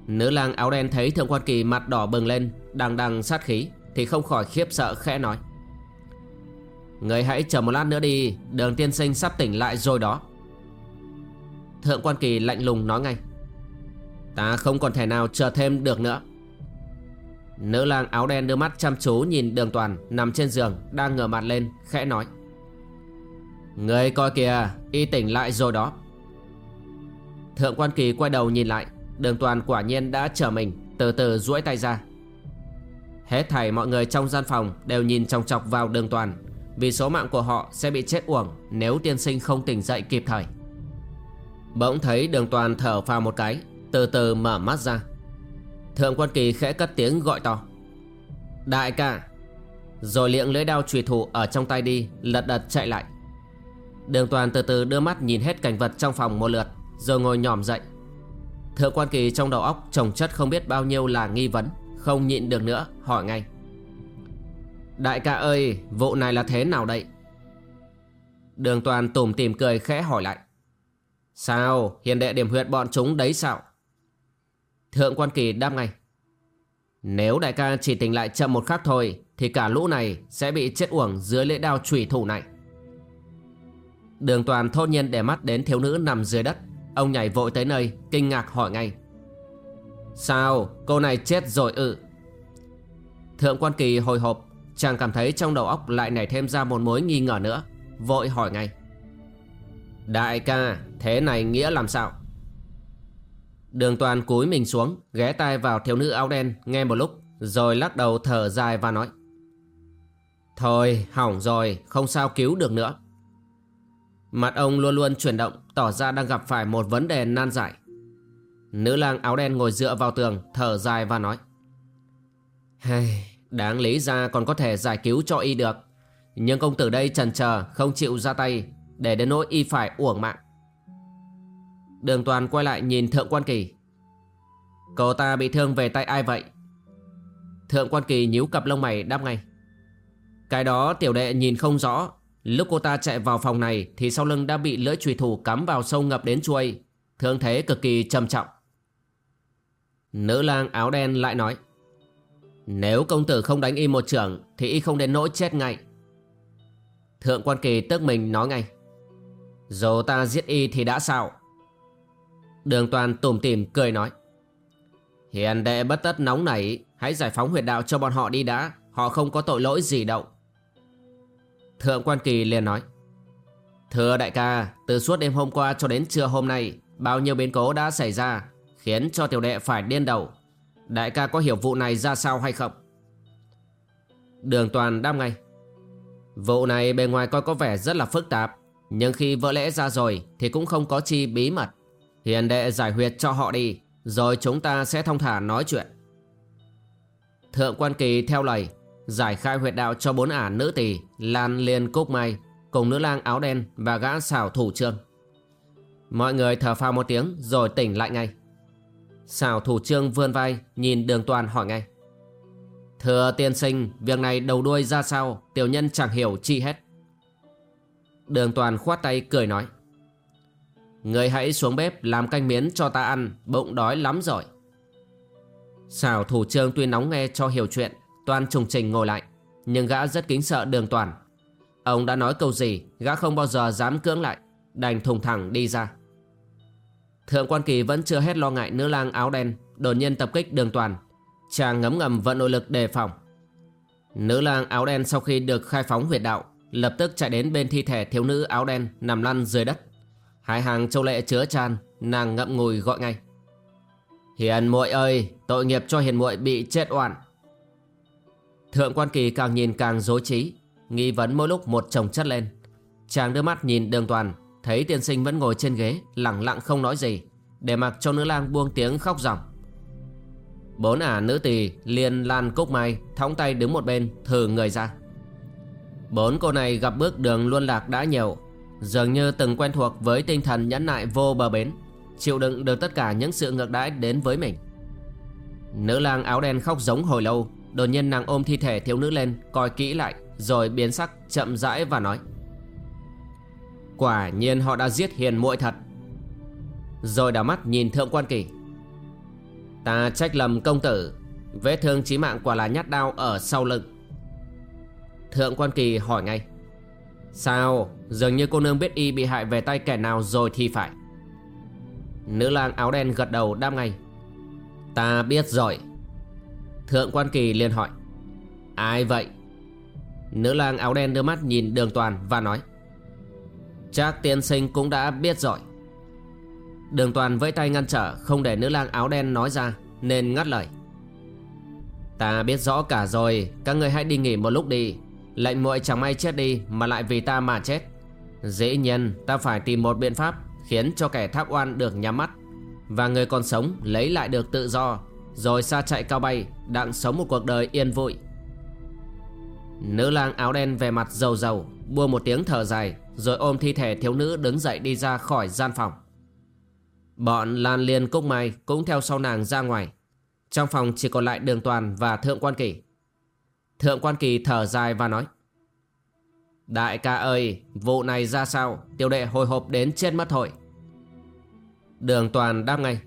Nữ lang áo đen thấy thượng quan kỳ mặt đỏ bừng lên, Đằng đằng sát khí Thì không khỏi khiếp sợ khẽ nói. Người hãy chờ một lát nữa đi, Đường tiên sinh sắp tỉnh lại rồi đó. Thượng quan kỳ lạnh lùng nói ngay. Ta không còn thể nào chờ thêm được nữa. Nữ lang áo đen đưa mắt chăm chú nhìn đường toàn Nằm trên giường, đang ngửa mặt lên, khẽ nói. Người coi kìa, Y tỉnh lại rồi đó. Thượng quan kỳ quay đầu nhìn lại, Đường toàn quả nhiên đã trở mình, Từ từ duỗi tay ra. Hết thảy mọi người trong gian phòng Đều nhìn chòng chọc vào đường toàn, Vì số mạng của họ sẽ bị chết uổng Nếu tiên sinh không tỉnh dậy kịp thời. Bỗng thấy đường toàn thở vào một cái. Từ từ mở mắt ra. Thượng quan kỳ khẽ cất tiếng gọi to. Đại ca. Rồi liệng lưỡi đao trùy thủ ở trong tay đi, Lật đật chạy lại. Đường toàn từ từ đưa mắt nhìn hết cảnh vật trong phòng một lượt, Rồi ngồi nhòm dậy. Thượng quan kỳ trong đầu óc trồng chất không biết bao nhiêu là nghi vấn, Không nhịn được nữa, hỏi ngay. Đại ca ơi, vụ này là thế nào đây? Đường toàn tủm tìm cười khẽ hỏi lại. Sao? Hiền đệ điểm huyệt bọn chúng đấy sao? Thượng quan kỳ đáp ngay. Nếu đại ca chỉ tỉnh lại chậm một khắc thôi, Thì cả lũ này sẽ bị chết uổng dưới lưỡi đao trùy thủ này. Đường toàn thốt nhiên để mắt đến thiếu nữ nằm dưới đất. Ông nhảy vội tới nơi, Kinh ngạc hỏi ngay. Sao, cô này chết rồi ư? Thượng quan kỳ hồi hộp, Chàng cảm thấy trong đầu óc lại nảy thêm ra một mối nghi ngờ nữa, Vội hỏi ngay. Đại ca, Thế này nghĩa làm sao? Đường toàn cúi mình xuống Ghé tai vào thiếu nữ áo đen Nghe một lúc Rồi lắc đầu thở dài và nói. Thôi hỏng rồi Không sao cứu được nữa. Mặt ông luôn luôn chuyển động Tỏ ra đang gặp phải một vấn đề nan giải. Nữ lang áo đen ngồi dựa vào tường Thở dài và nói. Hey, Đáng lý ra còn có thể giải cứu cho y được. Nhưng công tử đây trần chờ Không chịu ra tay Để đến nỗi y phải uổng mạng. Đường toàn quay lại nhìn thượng quan kỳ. Cậu ta bị thương về tay ai vậy? Thượng quan kỳ nhíu cặp lông mày đáp ngay. Cái đó tiểu đệ nhìn không rõ. Lúc cô ta chạy vào phòng này Thì sau lưng đã bị lưỡi trùy thủ cắm vào sâu ngập đến chuôi. Thương thế cực kỳ trầm trọng. Nữ lang áo đen lại nói, Nếu công tử không đánh y một trưởng Thì y không đến nỗi chết ngay. Thượng quan kỳ tức mình nói ngay Dù ta giết y thì đã sao? Đường toàn tủm tìm cười nói. Hiền đệ bất tất nóng nảy, Hãy giải phóng huyệt đạo cho bọn họ đi đã. Họ không có tội lỗi gì đâu. Thượng quan kỳ liền nói. Thưa đại ca, Từ suốt đêm hôm qua cho đến trưa hôm nay, Bao nhiêu biến cố đã xảy ra, Khiến cho tiểu đệ phải điên đầu. Đại ca có hiểu vụ này ra sao hay không? Đường toàn đáp ngay. Vụ này bề ngoài coi có vẻ rất là phức tạp, Nhưng khi vỡ lẽ ra rồi Thì cũng không có chi bí mật. Hiền đệ giải huyệt cho họ đi Rồi chúng ta sẽ thông thả nói chuyện. Thượng quan kỳ theo lời Giải khai huyệt đạo cho bốn ả nữ tỷ, Lan Liên Cúc Mai Cùng nữ lang áo đen và gã xảo thủ trương. Mọi người thở phào một tiếng Rồi tỉnh lại ngay. Xảo thủ trương vươn vai Nhìn đường toàn hỏi ngay. Thưa tiên sinh Việc này đầu đuôi ra sao? Tiểu nhân chẳng hiểu chi hết. Đường toàn khoát tay cười nói. Người hãy xuống bếp làm canh miến cho ta ăn, Bụng đói lắm rồi. Xảo thủ trương tuy nóng nghe cho hiểu chuyện Toàn trùng trình ngồi lại, Nhưng gã rất kính sợ đường toàn. Ông đã nói câu gì, Gã không bao giờ dám cưỡng lại, Đành thùng thẳng đi ra. Thượng quan kỳ vẫn chưa hết lo ngại nữ lang áo đen, Đột nhiên tập kích đường toàn. Chàng ngấm ngầm vận nội lực đề phòng. Nữ lang áo đen sau khi được khai phóng huyệt đạo, Lập tức chạy đến bên thi thể thiếu nữ áo đen Nằm lăn dưới đất. Hai hàng châu lệ chứa tràn, Nàng ngậm ngùi gọi ngay. Hiền muội ơi, Tội nghiệp cho hiền muội bị chết oan. Thượng quan kỳ càng nhìn càng dối trí, Nghi vấn mỗi lúc một chồng chất lên. Chàng đưa mắt nhìn đường toàn, Thấy tiên sinh vẫn ngồi trên ghế Lặng lặng không nói gì, Để mặc cho nữ lang buông tiếng khóc ròng. Bốn ả nữ tỳ liền lan cúc mai Thóng tay đứng một bên, thử người ra. Bốn cô này gặp bước đường luân lạc đã nhiều Dường như từng quen thuộc với tinh thần nhẫn nại vô bờ bến, Chịu đựng được tất cả những sự ngược đãi đến với mình. Nữ lang áo đen khóc giống hồi lâu, Đột nhiên nàng ôm thi thể thiếu nữ lên, Coi kỹ lại, Rồi biến sắc, chậm rãi và nói. Quả nhiên họ đã giết hiền muội thật. Rồi đảo mắt nhìn thượng quan kỳ. Ta trách lầm công tử, Vết thương chí mạng quả là nhát đau ở sau lưng. Thượng quan kỳ hỏi ngay. Sao? Dường như cô nương biết y bị hại về tay kẻ nào rồi thì phải. Nữ lang áo đen gật đầu đáp ngay. Ta biết rồi. Thượng quan kỳ liền hỏi. Ai vậy? Nữ lang áo đen đưa mắt nhìn đường toàn và nói. Chắc tiên sinh cũng đã biết rồi. Đường toàn vẫy tay ngăn trở, Không để nữ lang áo đen nói ra, Nên ngắt lời. Ta biết rõ cả rồi, Các người hãy đi nghỉ một lúc đi. Lệnh muội chẳng may chết đi, Mà lại vì ta mà chết. Dĩ nhiên, ta phải tìm một biện pháp Khiến cho kẻ tháp oan được nhắm mắt. Và người còn sống lấy lại được tự do, Rồi xa chạy cao bay, Đặng sống một cuộc đời yên vui. Nữ lang áo đen về mặt dầu dầu Buông một tiếng thở dài, Rồi ôm thi thể thiếu nữ đứng dậy đi ra khỏi gian phòng. Bọn Lan Liên Cúc Mai cũng theo sau nàng ra ngoài. Trong phòng chỉ còn lại Đường Toàn và Thượng Quan Kỳ Thượng Quan Kỳ thở dài và nói Đại ca ơi, vụ này ra sao? Tiểu đệ hồi hộp đến chết mất thôi. Đường Toàn đáp ngay.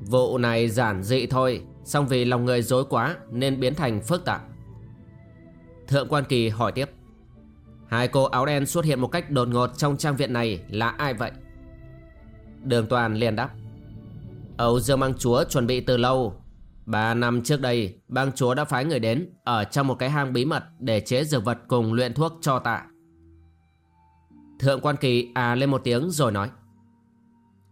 Vụ này giản dị thôi, song vì lòng người dối quá nên biến thành phức tạp. Thượng Quan Kỳ hỏi tiếp. Hai cô áo đen xuất hiện một cách đột ngột trong trang viện này là ai vậy? Đường Toàn liền đáp. Âu Dương Mang Chúa chuẩn bị từ lâu Ba năm trước đây, bang chúa đã phái người đến ở trong một cái hang bí mật để chế dược vật cùng luyện thuốc cho tạ. Thượng quan kỳ à lên một tiếng rồi nói.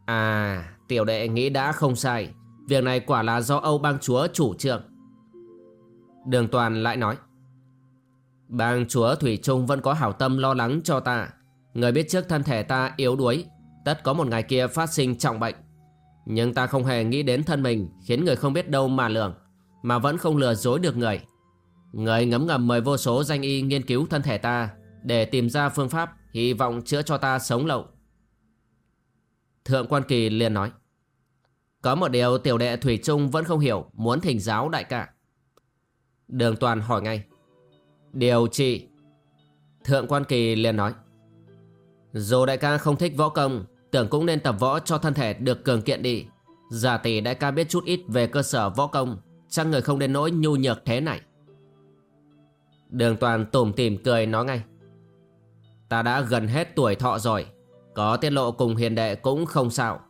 À, tiểu đệ nghĩ đã không sai. Việc này quả là do Âu bang chúa chủ trương. Đường toàn lại nói. Bang chúa Thủy Trung vẫn có hảo tâm lo lắng cho ta. Người biết trước thân thể ta yếu đuối, tất có một ngày kia phát sinh trọng bệnh. Nhưng ta không hề nghĩ đến thân mình, Khiến người không biết đâu mà lường, Mà vẫn không lừa dối được người. Người ngấm ngầm mời vô số danh y nghiên cứu thân thể ta Để tìm ra phương pháp, Hy vọng chữa cho ta sống lậu Thượng quan kỳ liền nói. Có một điều tiểu đệ Thủy Trung vẫn không hiểu, Muốn thỉnh giáo đại ca. Đường toàn hỏi ngay. Điều trị. Thượng quan kỳ liền nói. Dù đại ca không thích võ công Tưởng cũng nên tập võ cho thân thể được cường kiện đi. Giả tỷ đại ca biết chút ít về cơ sở võ công, Chắc người không đến nỗi nhu nhược thế này. Đường toàn tủm tỉm cười nói ngay. Ta đã gần hết tuổi thọ rồi, Có tiết lộ cùng hiền đệ cũng không sao.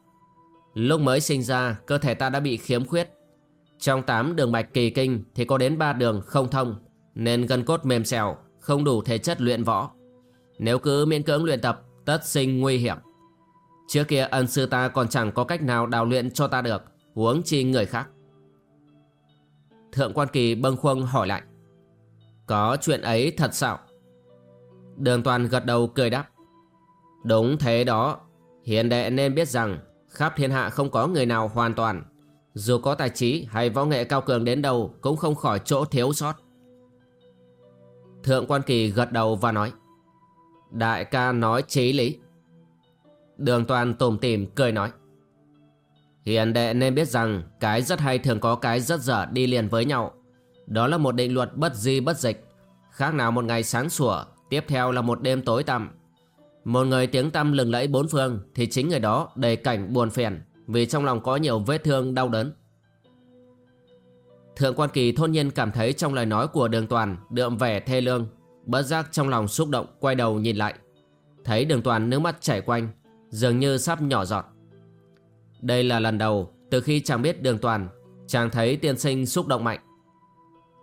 Lúc mới sinh ra, cơ thể ta đã bị khiếm khuyết. Trong 8 đường mạch kỳ kinh thì có đến 3 đường không thông, Nên gân cốt mềm xèo Không đủ thể chất luyện võ. Nếu cứ miễn cưỡng luyện tập, tất sinh nguy hiểm. Trước kia ân sư ta còn chẳng có cách nào đào luyện cho ta được. Huống chi người khác. Thượng quan kỳ bâng khuâng hỏi lại. Có chuyện ấy thật sao? Đường toàn gật đầu cười đáp. Đúng thế đó. Hiền đệ nên biết rằng, Khắp thiên hạ không có người nào hoàn toàn. Dù có tài trí hay võ nghệ cao cường đến đâu Cũng không khỏi chỗ thiếu sót. Thượng quan kỳ gật đầu và nói. Đại ca nói trí lý. Đường toàn tùm tìm, cười nói. Hiền đệ nên biết rằng Cái rất hay thường có cái rất dở đi liền với nhau. Đó là một định luật bất di bất dịch. Khác nào một ngày sáng sủa, Tiếp theo là một đêm tối tăm. Một người tiếng tăm lừng lẫy bốn phương Thì chính người đó đầy cảnh buồn phiền Vì trong lòng có nhiều vết thương đau đớn. Thượng quan kỳ thôn nhiên cảm thấy trong lời nói của đường toàn Đượm vẻ thê lương, Bất giác trong lòng xúc động quay đầu nhìn lại. Thấy đường toàn nước mắt chảy quanh dường như sắp nhỏ giọt. Đây là lần đầu từ khi chàng biết đường toàn, chàng thấy tiên sinh xúc động mạnh.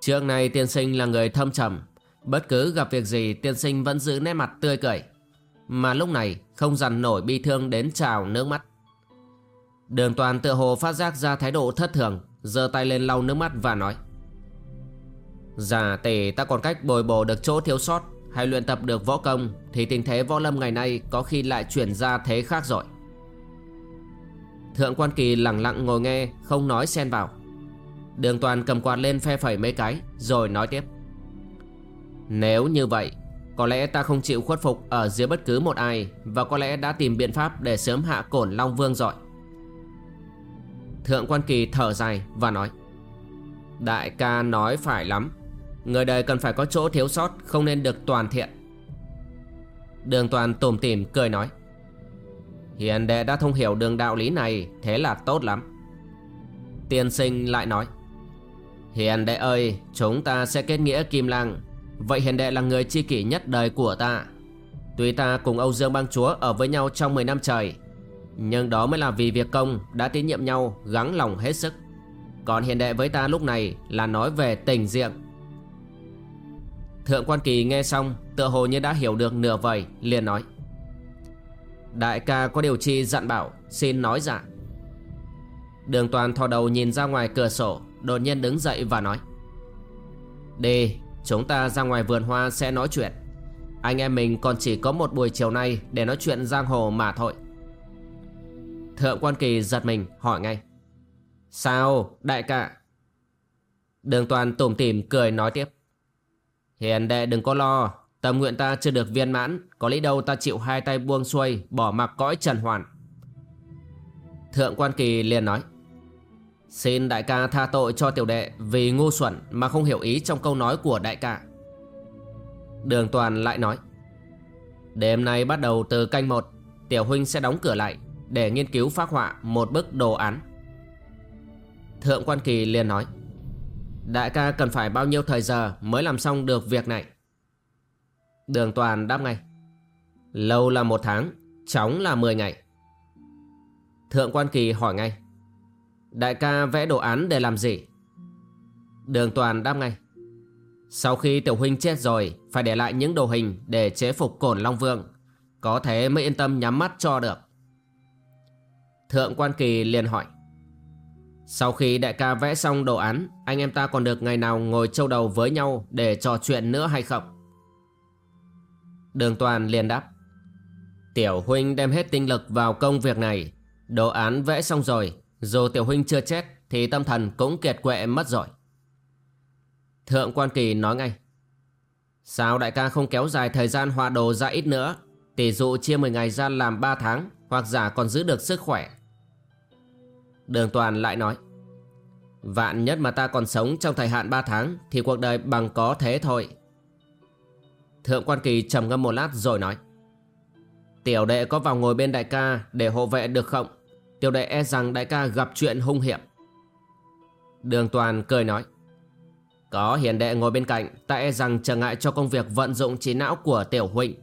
Trước này tiên sinh là người thâm trầm, bất cứ gặp việc gì tiên sinh vẫn giữ nét mặt tươi cười. Mà lúc này không dằn nổi bi thương đến trào nước mắt. Đường toàn tựa hồ phát giác ra thái độ thất thường, giơ tay lên lau nước mắt và nói. Dạ Giả tỷ ta còn cách bồi bổ được chỗ thiếu sót hay luyện tập được võ công, thì tình thế võ lâm ngày nay có khi lại chuyển ra thế khác rồi. Thượng quan kỳ lặng lặng ngồi nghe, không nói xen vào. Đường toàn cầm quạt lên phe phẩy mấy cái, rồi nói tiếp. Nếu như vậy, Có lẽ ta không chịu khuất phục ở dưới bất cứ một ai, Và có lẽ đã tìm biện pháp để sớm hạ cổn Long Vương rồi Thượng quan kỳ thở dài và nói Đại ca nói phải lắm Người đời cần phải có chỗ thiếu sót, Không nên được toàn thiện. Đường toàn tủm tỉm cười nói, Hiền đệ đã thông hiểu đường đạo lý này, Thế là tốt lắm. Tiên sinh lại nói, Hiền đệ ơi, Chúng ta sẽ kết nghĩa kim lang. Vậy hiền đệ là người chi kỷ nhất đời của ta. Tuy ta cùng Âu Dương bang chúa Ở với nhau trong 10 năm trời, Nhưng đó mới là vì việc công Đã tín nhiệm nhau gắng lòng hết sức. Còn hiền đệ với ta lúc này Là nói về tình diện. Thượng quan kỳ nghe xong, Tựa hồ như đã hiểu được nửa vời, liền nói. Đại ca có điều chi dặn bảo, Xin nói dạ. Đường toàn thò đầu nhìn ra ngoài cửa sổ, Đột nhiên đứng dậy và nói. Đi, Chúng ta ra ngoài vườn hoa sẽ nói chuyện. Anh em mình còn chỉ có một buổi chiều nay Để nói chuyện giang hồ mà thôi. Thượng quan kỳ giật mình, hỏi ngay. Sao, đại ca? Đường toàn tủm tỉm cười nói tiếp. Hiền đệ đừng có lo. Tâm nguyện ta chưa được viên mãn, Có lý đâu ta chịu hai tay buông xuôi, Bỏ mặc cõi trần hoàn Thượng quan kỳ liền nói, Xin đại ca tha tội cho tiểu đệ Vì ngu xuẩn mà không hiểu ý trong câu nói của đại ca. Đường toàn lại nói, Đêm nay bắt đầu từ canh một, Tiểu huynh sẽ đóng cửa lại Để nghiên cứu phác họa một bức đồ án. Thượng quan kỳ liền nói Đại ca cần phải bao nhiêu thời giờ Mới làm xong được việc này? Đường toàn đáp ngay. Lâu là một tháng, Chóng là 10 ngày. Thượng quan kỳ hỏi ngay. Đại ca vẽ đồ án để làm gì? Đường toàn đáp ngay. Sau khi tiểu huynh chết rồi, Phải để lại những đồ hình Để chế phục cổn Long Vương. Có thế mới yên tâm nhắm mắt cho được. Thượng quan kỳ liền hỏi. Sau khi đại ca vẽ xong đồ án, Anh em ta còn được ngày nào ngồi châu đầu với nhau Để trò chuyện nữa hay không? Đường toàn liền đáp. Tiểu huynh đem hết tinh lực vào công việc này. Đồ án vẽ xong rồi. Dù tiểu huynh chưa chết, Thì tâm thần cũng kiệt quệ mất rồi. Thượng quan kỳ nói ngay. Sao đại ca không kéo dài thời gian họa đồ ra ít nữa? Tỷ dụ chia 10 ngày ra làm 3 tháng, Hoặc giả còn giữ được sức khỏe. Đường toàn lại nói, Vạn nhất mà ta còn sống trong thời hạn 3 tháng Thì cuộc đời bằng có thế thôi. Thượng quan kỳ trầm ngâm một lát rồi nói, Tiểu đệ có vào ngồi bên đại ca Để hộ vệ được không? Tiểu đệ e rằng đại ca gặp chuyện hung hiểm. Đường toàn cười nói, Có, hiền đệ ngồi bên cạnh, Ta e rằng trở ngại cho công việc vận dụng trí não của tiểu huynh.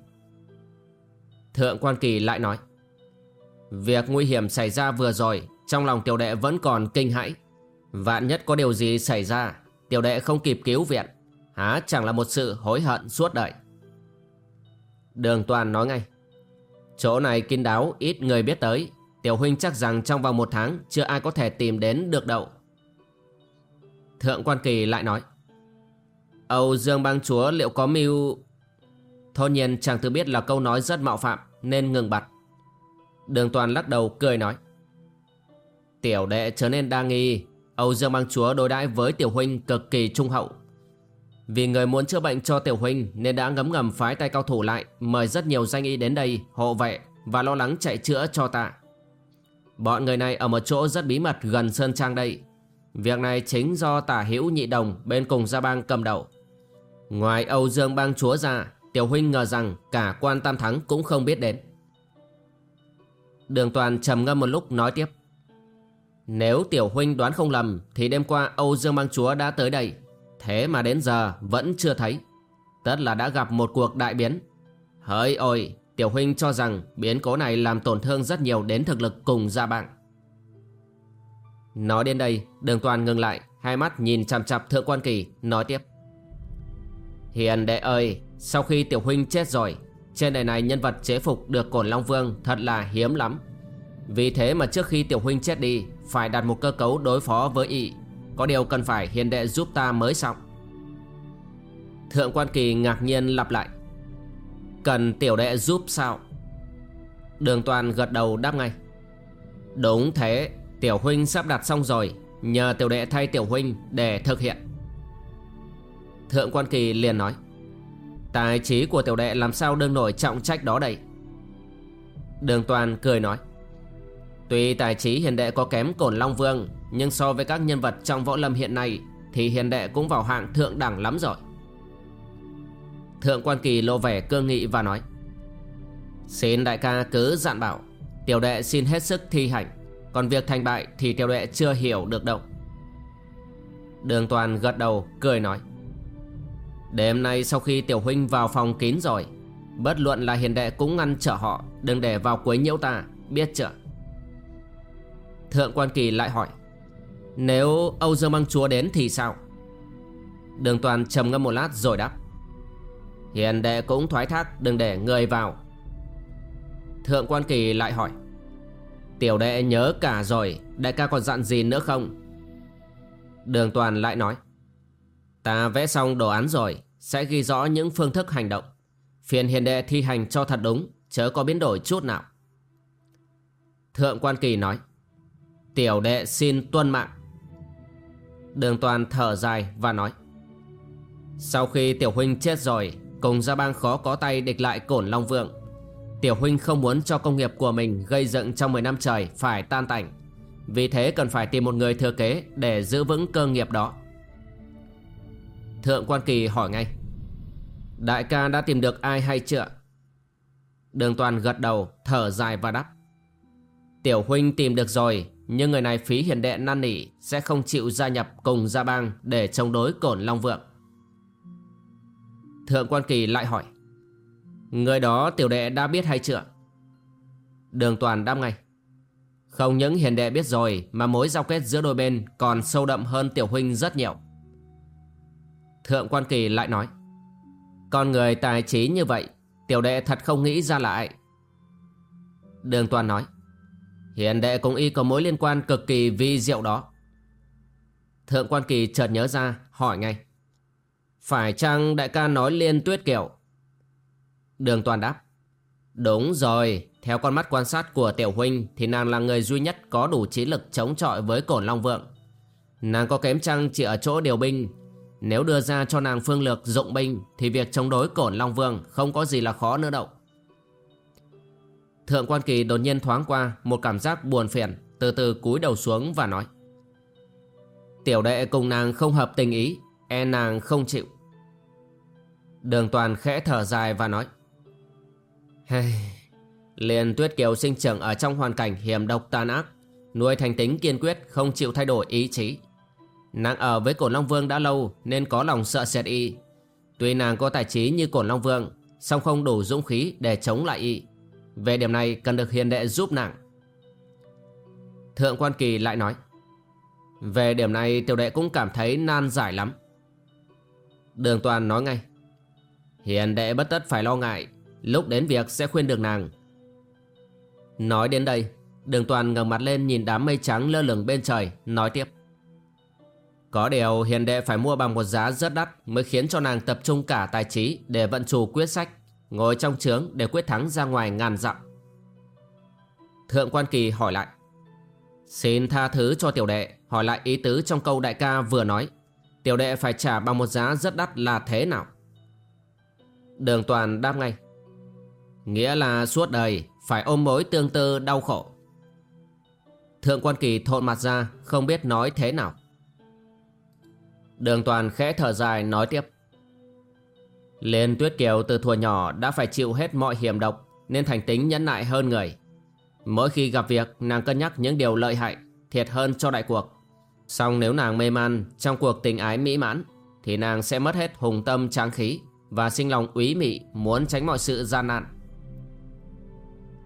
Thượng quan kỳ lại nói, Việc nguy hiểm xảy ra vừa rồi trong lòng tiểu đệ vẫn còn kinh hãi. Vạn nhất có điều gì xảy ra, Tiểu đệ không kịp cứu viện, Há chẳng là một sự hối hận suốt đời. Đường toàn nói ngay, Chỗ này kín đáo, ít người biết tới. Tiểu huynh chắc rằng trong vòng một tháng Chưa ai có thể tìm đến được đậu Thượng quan kỳ lại nói, Âu Dương bang chúa liệu có mưu Thôn nhiên chàng tự biết là câu nói rất mạo phạm Nên ngừng bặt. Đường toàn lắc đầu cười nói Tiểu đệ trở nên đa nghi. Âu Dương bang chúa đối đãi với tiểu huynh cực kỳ trung hậu. Vì người muốn chữa bệnh cho tiểu huynh Nên đã ngấm ngầm phái tay cao thủ lại, Mời rất nhiều danh y đến đây hộ vệ Và lo lắng chạy chữa cho ta Bọn người này ở một chỗ rất bí mật gần Sơn Trang đây. Việc này chính do tả hữu nhị đồng bên cùng gia bang cầm đầu. Ngoài Âu Dương bang chúa ra, Tiểu huynh ngờ rằng cả quan tam thắng cũng không biết đến. Đường toàn trầm ngâm một lúc nói tiếp. Nếu tiểu huynh đoán không lầm, Thì đêm qua Âu Dương bang chúa đã tới đây. Thế mà đến giờ vẫn chưa thấy. Tất là đã gặp một cuộc đại biến. Hỡi ôi, Tiểu huynh cho rằng biến cố này làm tổn thương rất nhiều đến thực lực cùng gia bạn Nói đến đây, đường toàn ngừng lại, Hai mắt nhìn chằm chặp thượng quan kỳ, Nói tiếp. Hiền đệ ơi, Sau khi tiểu huynh chết rồi, Trên đời này nhân vật chế phục được cổn Long Vương Thật là hiếm lắm. Vì thế mà trước khi tiểu huynh chết đi, Phải đặt một cơ cấu đối phó với ị Có điều cần phải hiền đệ giúp ta mới xong. Thượng quan kỳ ngạc nhiên lặp lại. Cần tiểu đệ giúp sao? Đường toàn gật đầu đáp ngay. Đúng thế, Tiểu huynh sắp đặt xong rồi, Nhờ tiểu đệ thay tiểu huynh để thực hiện. Thượng quan kỳ liền nói. Tài trí của tiểu đệ làm sao đương nổi trọng trách đó đây? Đường toàn cười nói. Tuy tài trí hiền đệ có kém cổn Long Vương, Nhưng so với các nhân vật trong võ lâm hiện nay, Thì hiền đệ cũng vào hạng thượng đẳng lắm rồi. Thượng quan kỳ lộ vẻ cương nghị và nói, Xin đại ca cứ dặn bảo, Tiểu đệ xin hết sức thi hành, Còn việc thành bại thì tiểu đệ chưa hiểu được đâu. Đường toàn gật đầu, cười nói, Đêm nay sau khi tiểu huynh vào phòng kín rồi, Bất luận là hiền đệ cũng ngăn trở họ, Đừng để vào quấy nhiễu ta, Biết chưa? Thượng quan kỳ lại hỏi, Nếu Âu Dương Băng Chúa đến thì sao? Đường toàn trầm ngâm một lát rồi đáp, Hiền đệ cũng thoái thác, Đừng để người vào. Thượng quan kỳ lại hỏi, Tiểu đệ nhớ cả rồi, Đại ca còn dặn gì nữa không? Đường toàn lại nói, Ta vẽ xong đồ án rồi, Sẽ ghi rõ những phương thức hành động. Phiền hiền đệ thi hành cho thật đúng, Chớ có biến đổi chút nào. Thượng quan kỳ nói Tiểu đệ xin tuân mạng. Đường toàn thở dài và nói, Sau khi tiểu huynh chết rồi, Cùng gia bang khó có tay địch lại cổn Long Vượng Tiểu huynh không muốn cho công nghiệp của mình gây dựng trong 10 năm trời phải tan tành. Vì thế cần phải tìm một người thừa kế để giữ vững cơ nghiệp đó. Thượng quan kỳ hỏi ngay, Đại ca đã tìm được ai hay chưa? Đường toàn gật đầu, thở dài và đáp, Tiểu huynh tìm được rồi nhưng người này phí hiền đệ năn nỉ Sẽ không chịu gia nhập cùng gia bang Để chống đối cổn Long Vượng. Thượng quan kỳ lại hỏi, Người đó tiểu đệ đã biết hay chưa? Đường toàn đáp ngay, Không những hiền đệ biết rồi, Mà mối giao kết giữa đôi bên Còn sâu đậm hơn tiểu huynh rất nhiều. Thượng quan kỳ lại nói, Con người tài trí như vậy, Tiểu đệ thật không nghĩ ra lại. Đường toàn nói Hiền đệ cùng y có mối liên quan cực kỳ vi diệu đó. Thượng quan kỳ chợt nhớ ra, hỏi ngay. Phải chăng đại ca nói liên tuyết kiểu? Đường toàn đáp. Đúng rồi, Theo con mắt quan sát của tiểu huynh Thì nàng là người duy nhất có đủ trí lực chống chọi với cổn long vượng. Nàng có kém chăng chỉ ở chỗ điều binh? Nếu đưa ra cho nàng phương lược dụng binh Thì việc chống đối cổn long vương Không có gì là khó nữa đâu. Thượng quan kỳ đột nhiên thoáng qua Một cảm giác buồn phiền Từ từ cúi đầu xuống và nói. Tiểu đệ cùng nàng không hợp tình ý E nàng không chịu. Đường toàn khẽ thở dài và nói. Hey, liền tuyết kiều sinh trưởng ở trong hoàn cảnh hiểm độc tàn ác Nuôi thành tính kiên quyết không chịu thay đổi ý chí. Nàng ở với Cổn Long Vương đã lâu nên có lòng sợ sệt y. Tuy nàng có tài trí như Cổn Long Vương song không đủ dũng khí để chống lại y. Về điểm này cần được hiền đệ giúp nàng. Thượng quan kỳ lại nói, Về điểm này tiểu đệ cũng cảm thấy nan giải lắm. Đường toàn nói ngay, Hiền đệ bất tất phải lo ngại, Lúc đến việc sẽ khuyên được nàng. Nói đến đây, Đường toàn ngẩng mặt lên nhìn đám mây trắng lơ lửng bên trời, Nói tiếp, Có điều hiền đệ phải mua bằng một giá rất đắt Mới khiến cho nàng tập trung cả tài trí Để vận chủ quyết sách. Ngồi trong trướng để quyết thắng ra ngoài ngàn dặm. Thượng quan kỳ hỏi lại, Xin tha thứ cho tiểu đệ. Hỏi lại ý tứ trong câu đại ca vừa nói, Tiểu đệ phải trả bằng một giá rất đắt là thế nào? Đường toàn đáp ngay, Nghĩa là suốt đời Phải ôm mối tương tư đau khổ. Thượng quan kỳ thộn mặt ra, Không biết nói thế nào. Đường toàn khẽ thở dài, nói tiếp Liên tuyết kiều từ thuở nhỏ Đã phải chịu hết mọi hiểm độc, Nên thành tính nhẫn nại hơn người. Mỗi khi gặp việc, nàng cân nhắc những điều lợi hại, Thiệt hơn cho đại cuộc. Song nếu nàng mê man Trong cuộc tình ái mỹ mãn, Thì nàng sẽ mất hết hùng tâm tráng khí Và sinh lòng úy mị Muốn tránh mọi sự gian nạn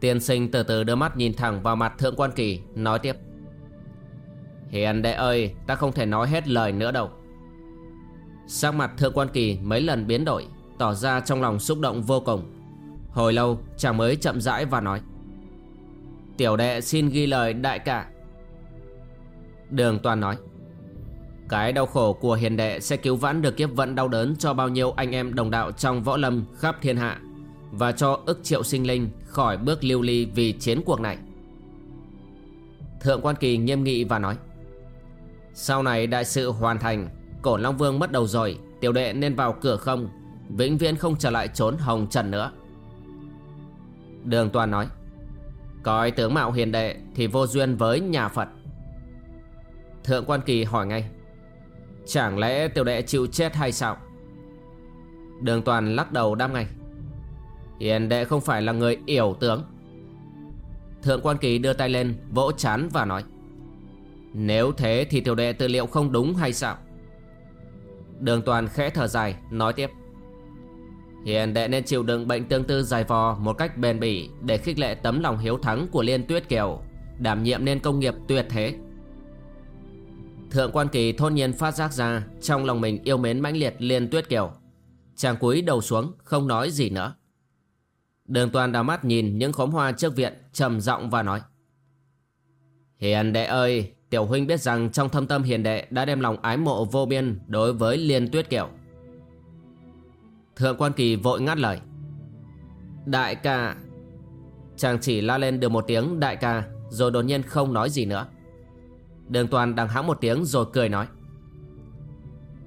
Tiên sinh từ từ đưa mắt nhìn thẳng vào mặt thượng quan kỳ, Nói tiếp. Hiền đệ ơi, ta không thể nói hết lời nữa đâu. Sắc mặt thượng quan kỳ mấy lần biến đổi Tỏ ra trong lòng xúc động vô cùng. Hồi lâu, chàng mới chậm rãi và nói, Tiểu đệ xin ghi lời đại cả Đường toàn nói, Cái đau khổ của hiền đệ sẽ cứu vãn được kiếp vận đau đớn cho bao nhiêu anh em đồng đạo trong võ lâm khắp thiên hạ và cho ức triệu sinh linh khỏi bước lưu ly vì chiến cuộc này. Thượng quan kỳ nghiêm nghị và nói, Sau này đại sự hoàn thành, Cổ Long Vương mất đầu rồi, Tiểu đệ nên vào cửa không? Vĩnh viễn không trở lại trốn hồng trần nữa. Đường toàn nói, Coi tướng mạo hiền đệ Thì vô duyên với nhà Phật. Thượng quan kỳ hỏi ngay, Chẳng lẽ tiểu đệ chịu chết hay sao? Đường toàn lắc đầu đáp ngay, Hiền đệ không phải là người yểu tướng. Thượng quan kỳ đưa tay lên, Vỗ chán và nói, Nếu thế thì tiểu đệ tư liệu không đúng hay sao? Đường toàn khẽ thở dài, Nói tiếp Hiền đệ nên chịu đựng bệnh tương tư dài vò Một cách bền bỉ Để khích lệ tấm lòng hiếu thắng của Liên Tuyết Kiều, Đảm nhiệm nên công nghiệp tuyệt thế Thượng quan kỳ thôn nhiên phát giác ra Trong lòng mình yêu mến mãnh liệt Liên Tuyết Kiều, Chàng cúi đầu xuống không nói gì nữa Đường toàn đào mắt nhìn những khóm hoa trước viện trầm giọng và nói, Hiền đệ ơi, Tiểu huynh biết rằng trong thâm tâm hiền đệ đã đem lòng ái mộ vô biên đối với liên tuyết kiều. Thượng quan kỳ vội ngắt lời. Đại ca. Chàng chỉ la lên được một tiếng đại ca rồi đột nhiên không nói gì nữa. Đường toàn đằng hãng một tiếng rồi cười nói.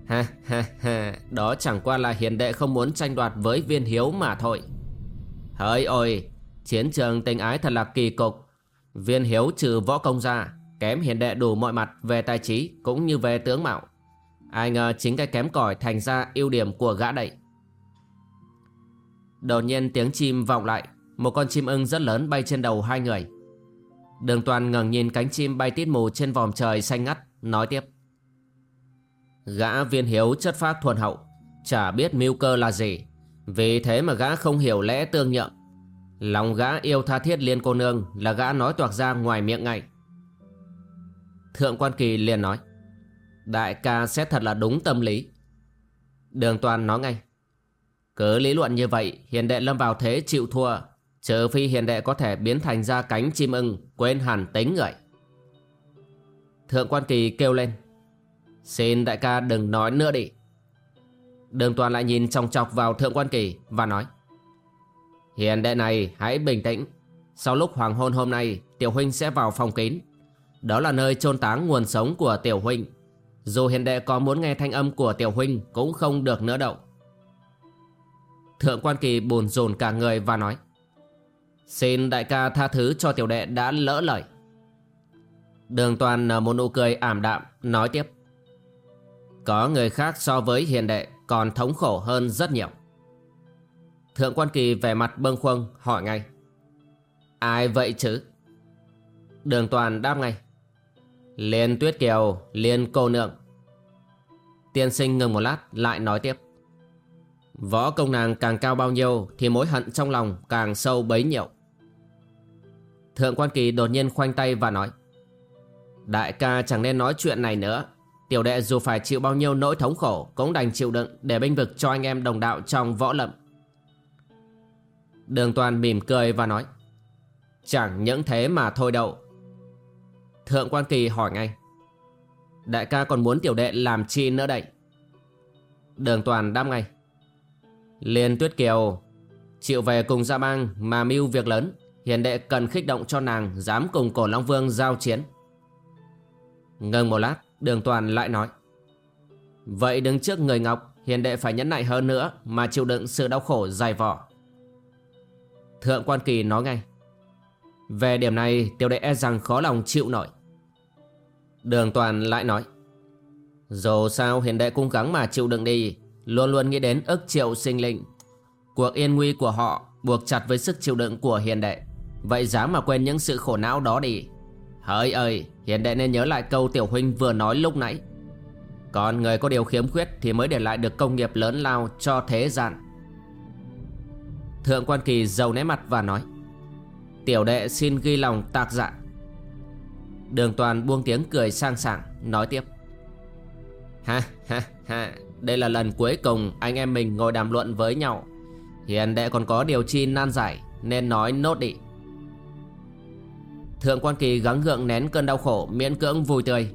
Ha ha ha, đó chẳng qua là hiền đệ không muốn tranh đoạt với viên hiếu mà thôi. Hỡi ôi, chiến trường tình ái thật là kỳ cục. Viên hiếu trừ võ công ra, Kém hiền đệ đủ mọi mặt về tài trí cũng như về tướng mạo Ai ngờ chính cái kém cỏi thành ra ưu điểm của gã đậy Đột nhiên tiếng chim vọng lại, Một con chim ưng rất lớn bay trên đầu hai người. Đường toàn ngẩng nhìn cánh chim bay tít mù trên vòm trời xanh ngắt, Nói tiếp. Gã viên hiếu chất phác thuần hậu, Chả biết mưu cơ là gì. Vì thế mà gã không hiểu lẽ tương nhượng. Lòng gã yêu tha thiết liên cô nương Là gã nói toạc ra ngoài miệng ngay. Thượng quan kỳ liền nói, Đại ca, xét thật là đúng tâm lý. Đường toàn nói ngay cứ lý luận như vậy, Hiền đệ lâm vào thế chịu thua. Trừ phi hiền đệ có thể biến thành ra cánh chim ưng, Quên hẳn tính người. Thượng quan kỳ kêu lên, Xin đại ca đừng nói nữa đi. Đường toàn lại nhìn chòng chọc vào thượng quan kỳ Và nói, Hiền đệ này, hãy bình tĩnh. Sau lúc hoàng hôn hôm nay, Tiểu huynh sẽ vào phòng kín. Đó là nơi chôn táng nguồn sống của tiểu huynh. Dù hiền đệ có muốn nghe thanh âm của tiểu huynh Cũng không được nữa đâu. Thượng quan kỳ buồn rồn cả người và nói Xin đại ca tha thứ cho tiểu đệ đã lỡ lời Đường toàn nở một nụ cười ảm đạm Nói tiếp Có người khác so với hiền đệ Còn thống khổ hơn rất nhiều Thượng quan kỳ vẻ mặt bâng khuâng hỏi ngay Ai vậy chứ Đường toàn đáp ngay Liên Tuyết Kiều, Liên cô nương. Tiên sinh ngừng một lát lại nói tiếp. Võ công nàng càng cao bao nhiêu thì mối hận trong lòng càng sâu bấy nhiêu. Thượng quan kỳ đột nhiên khoanh tay và nói. Đại ca chẳng nên nói chuyện này nữa. Tiểu đệ dù phải chịu bao nhiêu nỗi thống khổ cũng đành chịu đựng để binh vực cho anh em đồng đạo trong võ lậm. Đường toàn mỉm cười và nói. Chẳng những thế mà thôi đâu Thượng quan kỳ hỏi ngay, Đại ca còn muốn tiểu đệ làm chi nữa đây Đường toàn đáp ngay Liên tuyết kiều. Chịu về cùng gia bang mà mưu việc lớn, Hiền đệ cần khích động cho nàng Dám cùng cổ Long Vương giao chiến. Ngừng một lát, Đường toàn lại nói. Vậy đứng trước người Ngọc, Hiền đệ phải nhẫn nại hơn nữa Mà chịu đựng sự đau khổ dài vỏ Thượng quan kỳ nói ngay. Về điểm này, tiểu đệ e rằng khó lòng chịu nổi. Đường toàn lại nói. Dù sao hiền đệ cung gắng mà chịu đựng đi Luôn luôn nghĩ đến ức triệu sinh linh. Cuộc yên nguy của họ Buộc chặt với sức chịu đựng của hiền đệ. Vậy dám mà quên những sự khổ não đó đi. Hỡi ơi, Hiền đệ nên nhớ lại câu tiểu huynh vừa nói lúc nãy. Còn người có điều khiếm khuyết Thì mới để lại được công nghiệp lớn lao cho thế gian. Thượng quan kỳ giàu nét mặt và nói, Tiểu đệ xin ghi lòng tạc dạ. Đường toàn buông tiếng cười sang sảng, Nói tiếp, Ha ha ha. Đây là lần cuối cùng anh em mình ngồi đàm luận với nhau. Hiền đệ còn có điều chi nan giải, Nên nói nốt đi. Thượng quan kỳ gắng gượng nén cơn đau khổ, Miễn cưỡng vui tươi.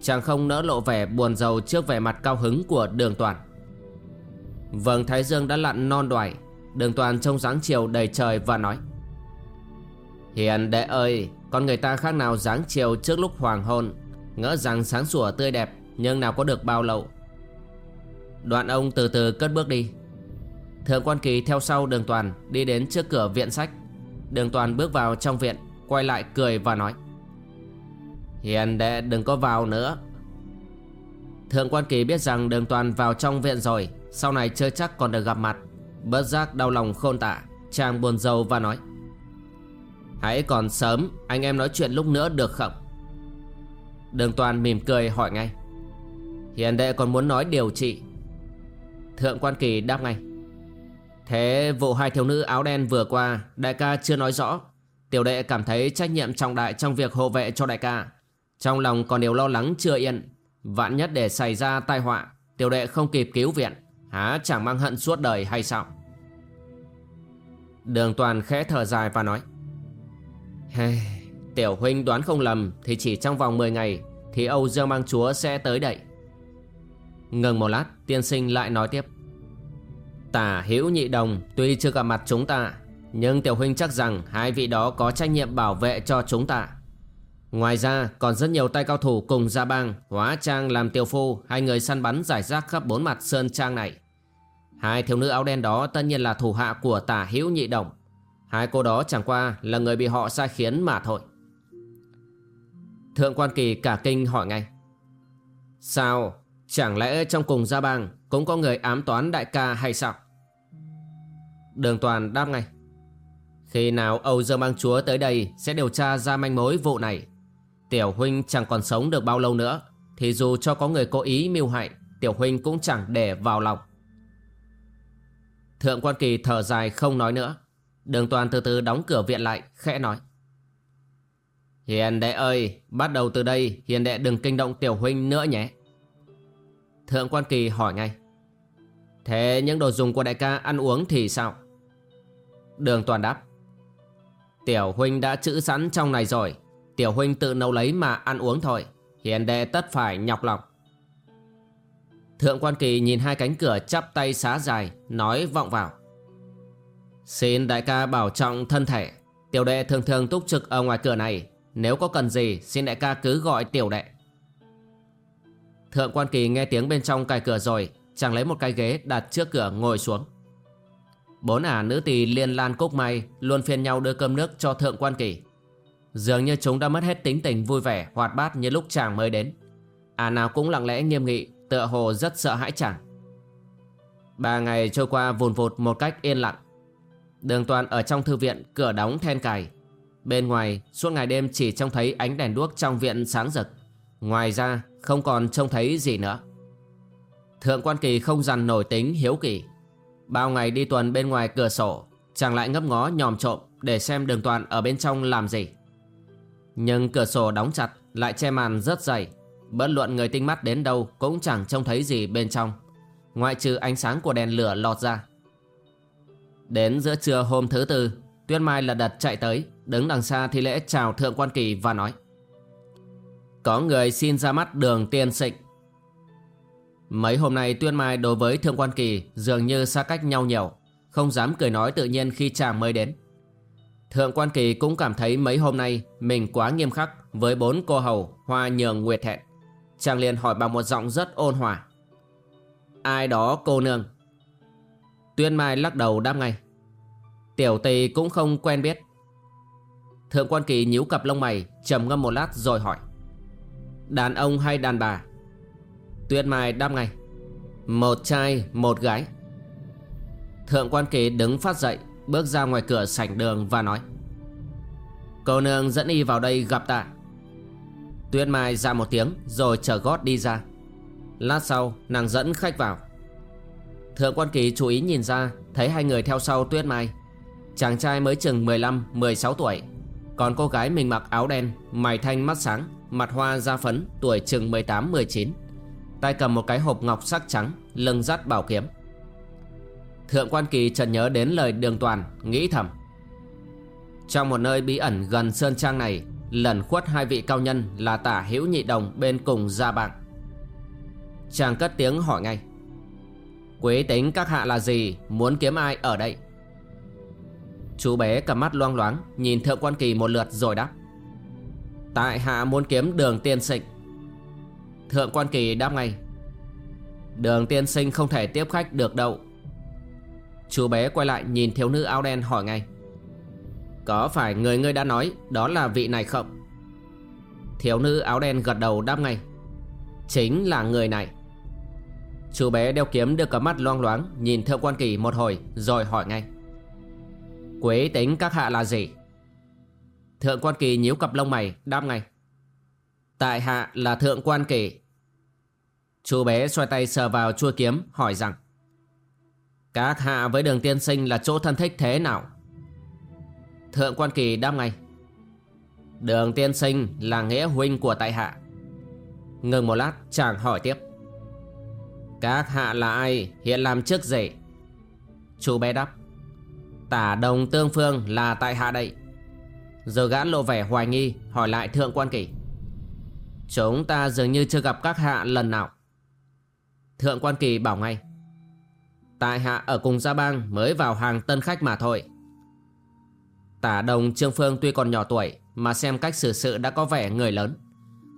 Chàng không nỡ lộ vẻ buồn rầu Trước vẻ mặt cao hứng của đường toàn. Vầng thái dương đã lặn non đoài. Đường toàn trông dáng chiều đầy trời và nói. Hiền đệ ơi, con người ta khác nào dáng chiều trước lúc hoàng hôn? Ngỡ rằng sáng sủa tươi đẹp, Nhưng nào có được bao lâu? Đoạn ông từ từ cất bước đi. Thượng quan kỳ theo sau đường toàn đi đến trước cửa viện sách. Đường toàn bước vào trong viện, Quay lại cười và nói, Hiền đệ, đừng có vào nữa. Thượng quan kỳ biết rằng đường toàn vào trong viện rồi, Sau này chưa chắc còn được gặp mặt. Bớt giác đau lòng khôn tả, Chàng buồn rầu và nói, Hãy còn sớm, Anh em nói chuyện lúc nữa được không? Đường toàn mỉm cười hỏi ngay, Hiền đệ còn muốn nói điều trị Thượng quan kỳ đáp ngay. Thế vụ hai thiếu nữ áo đen vừa qua Đại ca chưa nói rõ. Tiểu đệ cảm thấy trách nhiệm trọng đại trong việc hộ vệ cho đại ca. Trong lòng còn điều lo lắng chưa yên. Vạn nhất để xảy ra tai họa Tiểu đệ không kịp cứu viện Há chẳng mang hận suốt đời hay sao? Đường toàn khẽ thở dài và nói. Hey, Tiểu huynh đoán không lầm Thì chỉ trong vòng 10 ngày Thì Âu Dương Mang Chúa sẽ tới đây. Ngừng một lát, Tiên sinh lại nói tiếp. Tả hữu nhị đồng, Tuy chưa gặp mặt chúng ta, Nhưng tiểu huynh chắc rằng Hai vị đó có trách nhiệm bảo vệ cho chúng ta. Ngoài ra, còn rất nhiều tay cao thủ cùng gia bang, Hóa trang làm tiểu phu Hai người săn bắn giải rác khắp bốn mặt sơn trang này. Hai thiếu nữ áo đen đó tất nhiên là thủ hạ của tả hữu nhị đồng. Hai cô đó chẳng qua là người bị họ sai khiến mà thôi. Thượng quan kỳ cả kinh hỏi ngay. Sao? Chẳng lẽ trong cùng gia bang Cũng có người ám toán đại ca hay sao? Đường toàn đáp ngay. Khi nào Âu Dương Bang Chúa tới đây Sẽ điều tra ra manh mối vụ này? Tiểu huynh chẳng còn sống được bao lâu nữa, Thì dù cho có người cố ý mưu hại, Tiểu huynh cũng chẳng để vào lòng. Thượng quan kỳ thở dài không nói nữa. Đường toàn từ từ đóng cửa viện lại, Khẽ nói. Hiền đệ ơi, Bắt đầu từ đây, Hiền đệ đừng kinh động tiểu huynh nữa nhé. Thượng quan kỳ hỏi ngay. Thế những đồ dùng của đại ca ăn uống thì sao? Đường toàn đáp. Tiểu huynh đã chữ sẵn trong này rồi. Tiểu huynh tự nấu lấy mà ăn uống thôi. Hiền đệ tất phải nhọc lòng. Thượng quan kỳ nhìn hai cánh cửa chắp tay xá dài, Nói vọng vào. Xin đại ca bảo trọng thân thể. Tiểu đệ thường thường túc trực ở ngoài cửa này. Nếu có cần gì, xin đại ca cứ gọi tiểu đệ. Thượng quan kỳ nghe tiếng bên trong cài cửa rồi, Chàng lấy một cái ghế đặt trước cửa ngồi xuống. Bốn ả nữ tỳ liên lan cúc may, Luôn phiên nhau đưa cơm nước cho thượng quan kỳ. Dường như chúng đã mất hết tính tình vui vẻ, Hoạt bát như lúc chàng mới đến. Ả nào cũng lặng lẽ nghiêm nghị, Tựa hồ rất sợ hãi chàng. Ba ngày trôi qua vùn vụt một cách yên lặng. Đường toàn ở trong thư viện, Cửa đóng then cài. Bên ngoài, suốt ngày đêm chỉ trông thấy ánh đèn đuốc trong viện sáng rực. Ngoài ra không còn trông thấy gì nữa. Thượng quan kỳ không dằn nổi tính hiếu kỳ. Bao ngày đi tuần bên ngoài cửa sổ, Chàng lại ngấp ngó nhòm trộm Để xem đường toàn ở bên trong làm gì. Nhưng cửa sổ đóng chặt, Lại che màn rất dày Bất luận người tinh mắt đến đâu Cũng chẳng trông thấy gì bên trong. Ngoại trừ ánh sáng của đèn lửa lọt ra. Đến giữa trưa hôm thứ tư, Tuyết Mai lật đật chạy tới, Đứng đằng xa thi lễ chào Thượng quan kỳ và nói có người xin ra mắt đường tiên sịnh Mấy hôm nay Tuyên Mai đối với Thượng Quan Kỳ dường như xa cách nhau nhiều, Không dám cười nói tự nhiên khi chàng mới đến. Thượng Quan Kỳ cũng cảm thấy mấy hôm nay mình quá nghiêm khắc với bốn cô hầu Hoa Nhường Nguyệt Hẹn. Chàng liền hỏi bằng một giọng rất ôn hòa. Ai đó, cô nương? Tuyên Mai lắc đầu đáp ngay. Tiểu tỳ cũng không quen biết. Thượng Quan Kỳ nhíu cặp lông mày, trầm ngâm một lát rồi hỏi. Đàn ông hay đàn bà? Tuyết Mai đáp ngay, Một trai, một gái. Thượng quan kỳ đứng phát dậy, Bước ra ngoài cửa sảnh đường và nói, Cô nương dẫn y vào đây gặp ta. Tuyết Mai ra một tiếng Rồi chờ gót đi ra. Lát sau, nàng dẫn khách vào. Thượng quan kỳ chú ý nhìn ra, Thấy hai người theo sau Tuyết Mai. Chàng trai mới chừng 15-16 tuổi, Còn cô gái mình mặc áo đen, Mày thanh mắt sáng. Mặt hoa da phấn, tuổi chừng 18-19 Tay cầm một cái hộp ngọc sắc trắng, Lưng dắt bảo kiếm. Thượng quan kỳ chợt nhớ đến lời đường toàn, Nghĩ thầm. Trong một nơi bí ẩn gần Sơn Trang này Lần khuất hai vị cao nhân Là tả hữu nhị đồng bên cùng gia bạn. Chàng cất tiếng hỏi ngay. Quý tính các hạ là gì? Muốn kiếm ai ở đây? Chú bé cầm mắt loang loáng, Nhìn thượng quan kỳ một lượt rồi đáp. Tại hạ muốn kiếm đường tiên sinh. Thượng quan kỳ đáp ngay. Đường tiên sinh không thể tiếp khách được đâu. Chú bé quay lại nhìn thiếu nữ áo đen hỏi ngay. Có phải người ngươi đã nói Đó là vị này không? Thiếu nữ áo đen gật đầu đáp ngay. Chính là người này. Chú bé đeo kiếm đưa cặp mắt loang loáng, Nhìn thượng quan kỳ một hồi, Rồi hỏi ngay. Quế tính các hạ là gì? Thượng quan kỳ nhíu cặp lông mày, Đáp ngay. Tại hạ là thượng quan kỳ. Chú bé xoay tay sờ vào chuôi kiếm, Hỏi rằng, Các hạ với đường tiên sinh là chỗ thân thích thế nào? Thượng quan kỳ đáp ngay, Đường tiên sinh là nghĩa huynh của tại hạ. Ngừng một lát, chàng hỏi tiếp, Các hạ là ai, Hiện làm chức gì? Chú bé đáp, Tả đồng tương phương là tại hạ đây rồi gã lộ vẻ hoài nghi, Hỏi lại thượng quan kỳ Chúng ta dường như chưa gặp các hạ lần nào. Thượng quan kỳ bảo ngay. Tại hạ ở cùng gia bang mới vào hàng tân khách mà thôi. Tả đồng Trương Phương tuy còn nhỏ tuổi, Mà xem cách xử sự đã có vẻ người lớn.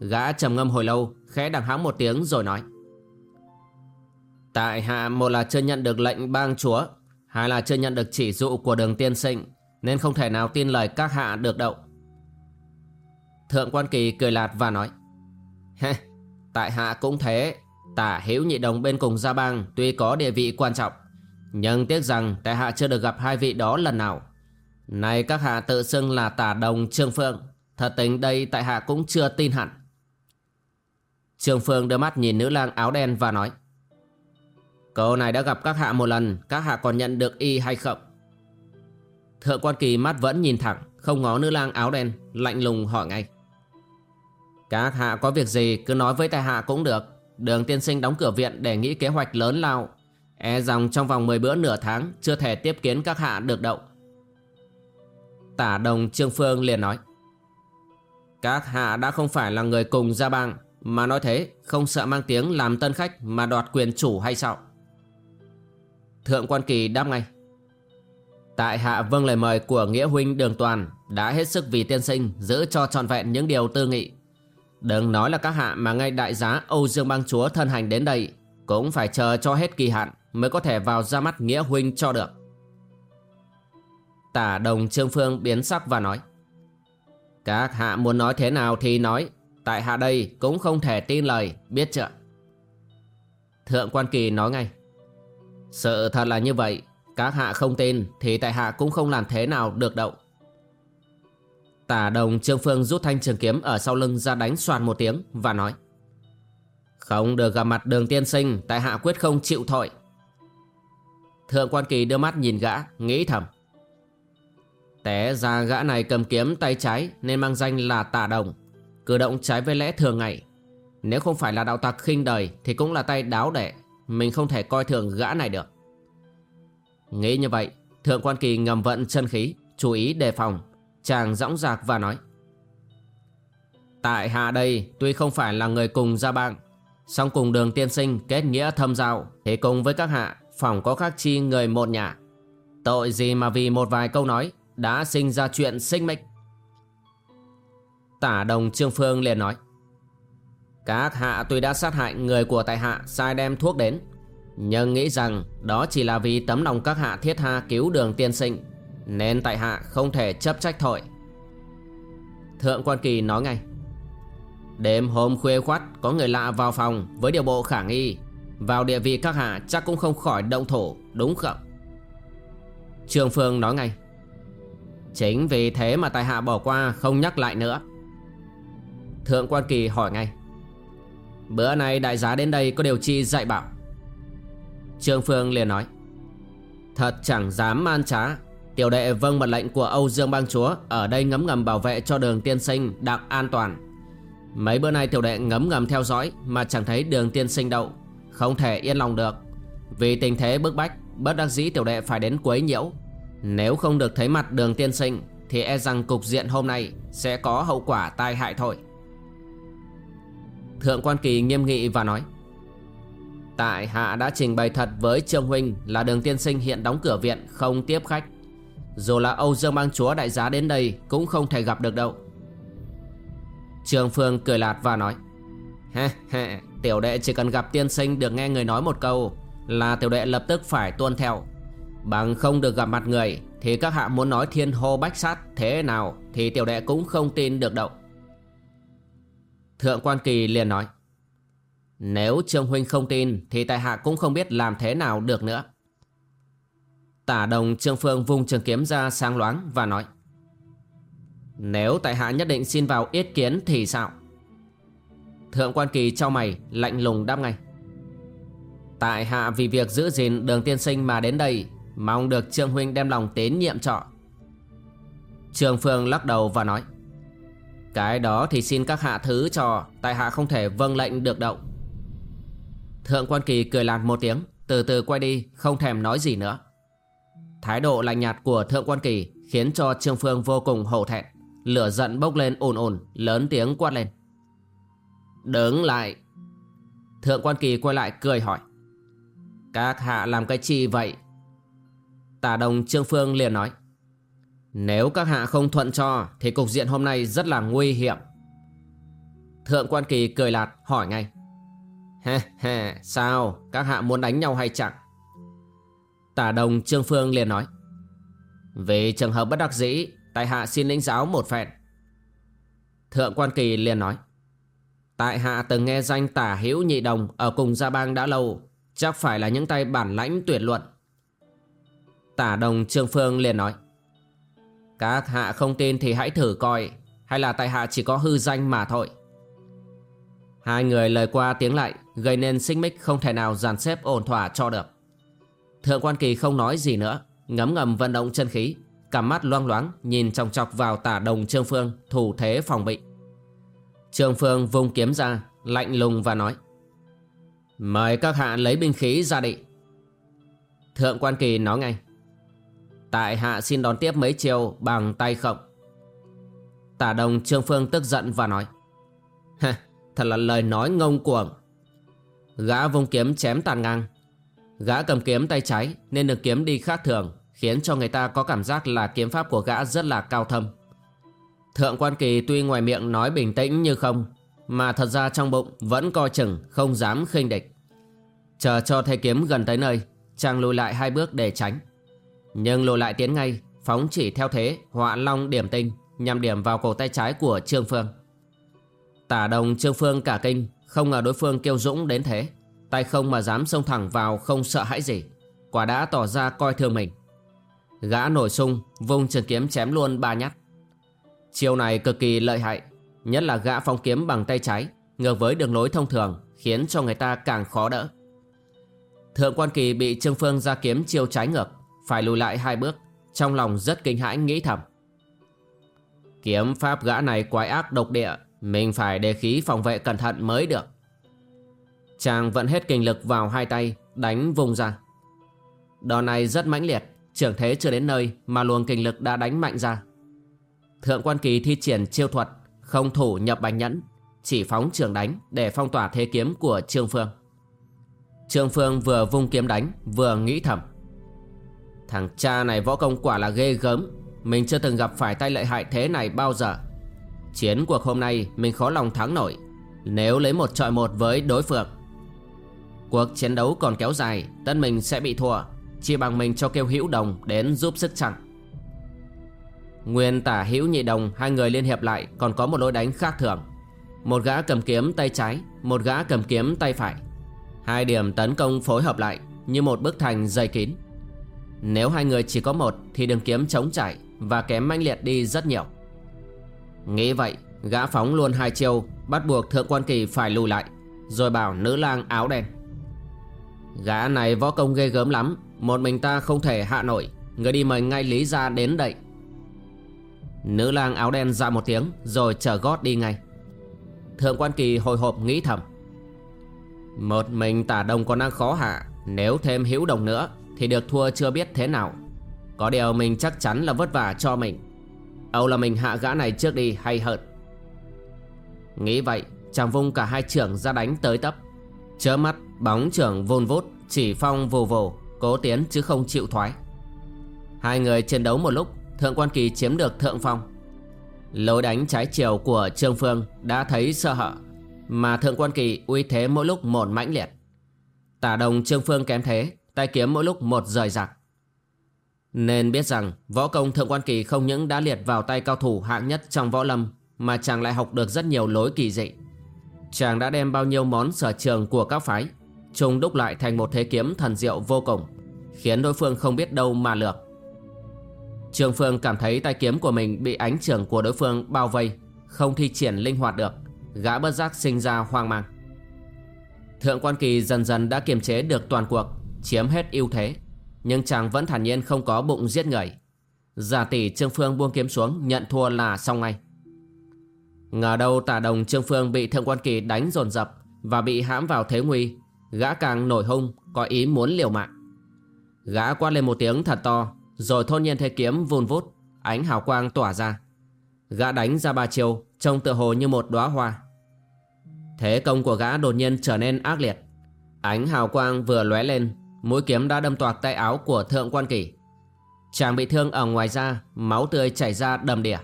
Gã trầm ngâm hồi lâu, Khẽ đằng hắng một tiếng rồi nói. Tại hạ một là chưa nhận được lệnh bang chúa, Hai là chưa nhận được chỉ dụ của đường tiên sinh. Nên không thể nào tin lời các hạ được đâu. Thượng quan kỳ cười lạt và nói Hê, tại hạ cũng thế. Tả hữu nhị đồng bên cùng gia bang Tuy có địa vị quan trọng Nhưng tiếc rằng tại hạ chưa được gặp hai vị đó lần nào. Này các hạ tự xưng là tả đồng Trương phương, Thật tình đây tại hạ cũng chưa tin hẳn. Trương Phương đưa mắt nhìn nữ lang áo đen và nói Câu này đã gặp các hạ một lần Các hạ còn nhận được y hay không? Thượng quan kỳ mắt vẫn nhìn thẳng, Không ngó nữ lang áo đen, Lạnh lùng hỏi ngay. Các hạ có việc gì, cứ nói với tài hạ cũng được. Đường tiên sinh đóng cửa viện để nghĩ kế hoạch lớn lao. E rằng trong vòng 10 bữa nửa tháng, Chưa thể tiếp kiến các hạ được đậu. Tả đồng Trương Phương liền nói. Các hạ đã không phải là người cùng gia bang, Mà nói thế, không sợ mang tiếng làm tân khách Mà đoạt quyền chủ hay sao? Thượng quan kỳ đáp ngay. Tại hạ vâng lời mời của nghĩa huynh đường toàn Đã hết sức vì tiên sinh Giữ cho trọn vẹn những điều tư nghị. Đừng nói là các hạ mà ngay đại giá Âu Dương bang chúa thân hành đến đây Cũng phải chờ cho hết kỳ hạn Mới có thể vào ra mắt nghĩa huynh cho được. Tả đồng Trương Phương biến sắc và nói, Các hạ muốn nói thế nào thì nói, Tại hạ đây cũng không thể tin lời, Biết chưa? Thượng quan kỳ nói ngay, Sự thật là như vậy các hạ không tin Thì tại hạ cũng không làm thế nào được đâu. Tả đồng Trương Phương rút thanh trường kiếm Ở sau lưng ra đánh soàn một tiếng Và nói, Không được gặp mặt đường tiên sinh, Tại hạ quyết không chịu thội. Thượng quan kỳ đưa mắt nhìn gã, Nghĩ thầm, Té ra gã này cầm kiếm tay trái Nên mang danh là tả đồng, Cử động trái với lẽ thường ngày. Nếu không phải là đạo tặc khinh đời Thì cũng là tay đáo đệ, Mình không thể coi thường gã này được. Nghĩ như vậy, Thượng quan kỳ ngầm vận chân khí, Chú ý đề phòng. Chàng dõng dạc và nói, Tại hạ đây, tuy không phải là người cùng gia bang, song cùng đường tiên sinh kết nghĩa thâm giao, Thì cùng với các hạ, Phòng có khác chi người một nhà. Tội gì mà vì một vài câu nói Đã sinh ra chuyện sinh mệnh? Tả đồng Trương Phương liền nói, Các hạ tuy đã sát hại người của tại hạ, Sai đem thuốc đến nhưng nghĩ rằng đó chỉ là vì tấm lòng các hạ thiết tha cứu đường tiên sinh, Nên tại hạ không thể chấp trách thổi Thượng quan kỳ nói ngay, Đêm hôm khuya khoắt, Có người lạ vào phòng Với điều bộ khả nghi. Vào địa vị các hạ chắc cũng không khỏi động thổ Đúng không? Trương Phương nói ngay, Chính vì thế mà tại hạ bỏ qua Không nhắc lại nữa. Thượng quan kỳ hỏi ngay, Bữa nay đại giá đến đây có điều chi dạy bảo? Trương Phương liền nói, Thật chẳng dám man trá. Tiểu đệ vâng mật lệnh của Âu Dương Bang Chúa Ở đây ngấm ngầm bảo vệ cho đường tiên sinh đặc an toàn. Mấy bữa nay tiểu đệ ngấm ngầm theo dõi Mà chẳng thấy đường tiên sinh đâu, Không thể yên lòng được. Vì tình thế bức bách, Bất đắc dĩ tiểu đệ phải đến quấy nhiễu. Nếu không được thấy mặt đường tiên sinh, Thì e rằng cục diện hôm nay Sẽ có hậu quả tai hại thôi. Thượng quan kỳ nghiêm nghị và nói Tại hạ đã trình bày thật với Trương Huynh Là đường tiên sinh hiện đóng cửa viện, không tiếp khách. Dù là Âu Dương Bang Chúa đại giá đến đây Cũng không thể gặp được đâu. Trương Phương cười lạt và nói Ha ha Tiểu đệ chỉ cần gặp tiên sinh được nghe người nói một câu Là tiểu đệ lập tức phải tuân theo. Bằng không được gặp mặt người Thì các hạ muốn nói thiên hô bách sát thế nào Thì tiểu đệ cũng không tin được đâu. Thượng quan kỳ liền nói nếu Trương Huynh không tin, Thì tại hạ cũng không biết làm thế nào được nữa. Tả đồng Trương Phương vung trường kiếm ra sáng loáng và nói, Nếu tại hạ nhất định xin vào yết kiến thì sao? Thượng quan kỳ cho mày, lạnh lùng đáp ngay, Tại hạ vì việc giữ gìn đường tiên sinh mà đến đây, Mong được Trương Huynh đem lòng tín nhiệm trọ Trương Phương lắc đầu và nói, Cái đó thì xin các hạ thứ cho, Tại hạ không thể vâng lệnh được đâu. Thượng quan kỳ cười lạt một tiếng, Từ từ quay đi, không thèm nói gì nữa. Thái độ lạnh nhạt của thượng quan kỳ Khiến cho Trương Phương vô cùng hổ thẹn. Lửa giận bốc lên ồn ồn Lớn tiếng quát lên. Đứng lại! Thượng quan kỳ quay lại cười hỏi. Các hạ làm cái chi vậy? Tả đồng Trương Phương liền nói. Nếu các hạ không thuận cho, Thì cục diện hôm nay rất là nguy hiểm. Thượng quan kỳ cười lạt hỏi ngay. He he, sao? Các hạ muốn đánh nhau hay chẳng Tả đồng Trương Phương liền nói. Về trường hợp bất đắc dĩ Tại hạ xin lĩnh giáo một phen Thượng quan kỳ liền nói. Tại hạ từng nghe danh tả hữu nhị đồng Ở cùng gia bang đã lâu Chắc phải là những tay bản lãnh tuyệt luận. Tả đồng Trương Phương liền nói. Các hạ không tin thì hãy thử coi Hay là tại hạ chỉ có hư danh mà thôi. Hai người lời qua tiếng lại, Gây nên xích mích không thể nào dàn xếp ổn thỏa cho được. Thượng quan kỳ không nói gì nữa, Ngấm ngầm vận động chân khí Cả mắt loang loáng nhìn chòng chọc vào tả đồng Trương Phương, Thủ thế phòng bị. Trương Phương vung kiếm ra, Lạnh lùng và nói, Mời các hạ lấy binh khí ra đi. Thượng quan kỳ nói ngay, Tại hạ xin đón tiếp mấy chiều bằng tay không. Tả đồng Trương Phương tức giận và nói thật là lời nói ngông cuồng. Gã vung kiếm chém tàn ngang. Gã cầm kiếm tay trái nên được kiếm đi khác thường, Khiến cho người ta có cảm giác là kiếm pháp của gã rất là cao thâm. Thượng quan kỳ tuy ngoài miệng nói bình tĩnh như không, Mà thật ra trong bụng vẫn coi chừng, không dám khinh địch. Chờ cho thầy kiếm gần tới nơi, Chàng lùi lại hai bước để tránh. Nhưng lùi lại tiến ngay, Phóng chỉ theo thế, họa long điểm tinh, Nhằm điểm vào cổ tay trái của Trương Phương. Tả đồng Trương Phương cả kinh, Không ngờ đối phương kêu dũng đến thế. Tay không mà dám xông thẳng vào không sợ hãi gì, Quả đã tỏ ra coi thường mình. Gã nổi sung, Vung trường kiếm chém luôn ba nhát. Chiêu này cực kỳ lợi hại, Nhất là gã phóng kiếm bằng tay trái, Ngược với đường lối thông thường, Khiến cho người ta càng khó đỡ. Thượng quan kỳ bị Trương Phương ra kiếm chiêu trái ngược, Phải lùi lại hai bước, Trong lòng rất kinh hãi nghĩ thầm. Kiếm pháp gã này quái ác độc địa mình phải đề khí phòng vệ cẩn thận mới được. Chàng vận hết kinh lực vào hai tay, Đánh vùng ra. Đòn này rất mãnh liệt, Trưởng thế chưa đến nơi Mà luồng kinh lực đã đánh mạnh ra. Thượng quan kỳ thi triển chiêu thuật, Không thủ nhập bánh nhẫn, Chỉ phóng trường đánh để phong tỏa thế kiếm của Trương Phương. Trương Phương vừa vung kiếm đánh, Vừa nghĩ thầm. Thằng cha này võ công quả là ghê gớm, Mình chưa từng gặp phải tay lợi hại thế này bao giờ. Chiến cuộc hôm nay, Mình khó lòng thắng nổi. Nếu lấy một trọi một với đối phương, Cuộc chiến đấu còn kéo dài Tân mình sẽ bị thua. Chỉ bằng mình cho kêu hữu đồng đến giúp sức chẳng Nguyên tả hữu nhị đồng, Hai người liên hiệp lại, còn có một lối đánh khác thường. Một gã cầm kiếm tay trái, Một gã cầm kiếm tay phải. Hai điểm tấn công phối hợp lại, Như một bức thành dày kín. Nếu hai người chỉ có một, Thì đường kiếm chống chảy Và kém manh liệt đi rất nhiều. Nghĩ vậy, Gã phóng luôn hai chiêu, Bắt buộc thượng quan kỳ phải lùi lại, Rồi bảo nữ lang áo đen. Gã này võ công ghê gớm lắm, Một mình ta không thể hạ nổi, Người đi mời ngay Lý ra đến đậy Nữ lang áo đen ra một tiếng, Rồi chở gót đi ngay. Thượng quan kỳ hồi hộp nghĩ thầm. Một mình tả đồng còn đang khó hạ, Nếu thêm hữu đồng nữa Thì được thua chưa biết thế nào. Có điều mình chắc chắn là vất vả cho mình. Âu là mình hạ gã này trước đi, hay hợt Nghĩ vậy, Chàng vung cả hai trưởng ra đánh tới tấp. Chớ mắt, bóng trưởng vun vút, Chỉ phong vù vù, Cố tiến chứ không chịu thoái. Hai người chiến đấu một lúc, Thượng quan kỳ chiếm được thượng phong. Lối đánh trái chiều của Trương Phương Đã thấy sợ hở, Mà thượng quan kỳ uy thế mỗi lúc một mãnh liệt. Tả đồng Trương Phương kém thế, Tay kiếm mỗi lúc một rời rạc. Nên biết rằng, võ công Thượng Quan Kỳ không những đã liệt vào tay cao thủ hạng nhất trong võ lâm, Mà chàng lại học được rất nhiều lối kỳ dị. Chàng đã đem bao nhiêu món sở trường của các phái Trùng đúc lại thành một thế kiếm thần diệu vô cùng, Khiến đối phương không biết đâu mà lược. Trường Phương cảm thấy tay kiếm của mình bị ánh trường của đối phương bao vây, Không thi triển linh hoạt được, Gã bất giác sinh ra hoang mang. Thượng quan kỳ dần dần đã kiềm chế được toàn cuộc, Chiếm hết ưu thế. Nhưng chàng vẫn thản nhiên không có bụng giết người. Giả tỷ Trương Phương buông kiếm xuống, Nhận thua là xong ngay. Ngờ đâu tả đồng Trương Phương bị thượng quan kỳ đánh dồn dập Và bị hãm vào thế nguy, Gã càng nổi hung, Có ý muốn liều mạng. Gã quát lên một tiếng thật to, Rồi thôn nhiên thế kiếm vun vút, Ánh hào quang tỏa ra. Gã đánh ra ba chiều Trông tựa hồ như một đóa hoa. Thế công của gã đột nhiên trở nên ác liệt. Ánh hào quang vừa lóe lên Mũi kiếm đã đâm toạc tay áo của thượng quan kỳ Chàng bị thương ở ngoài da, Máu tươi chảy ra đầm đìa.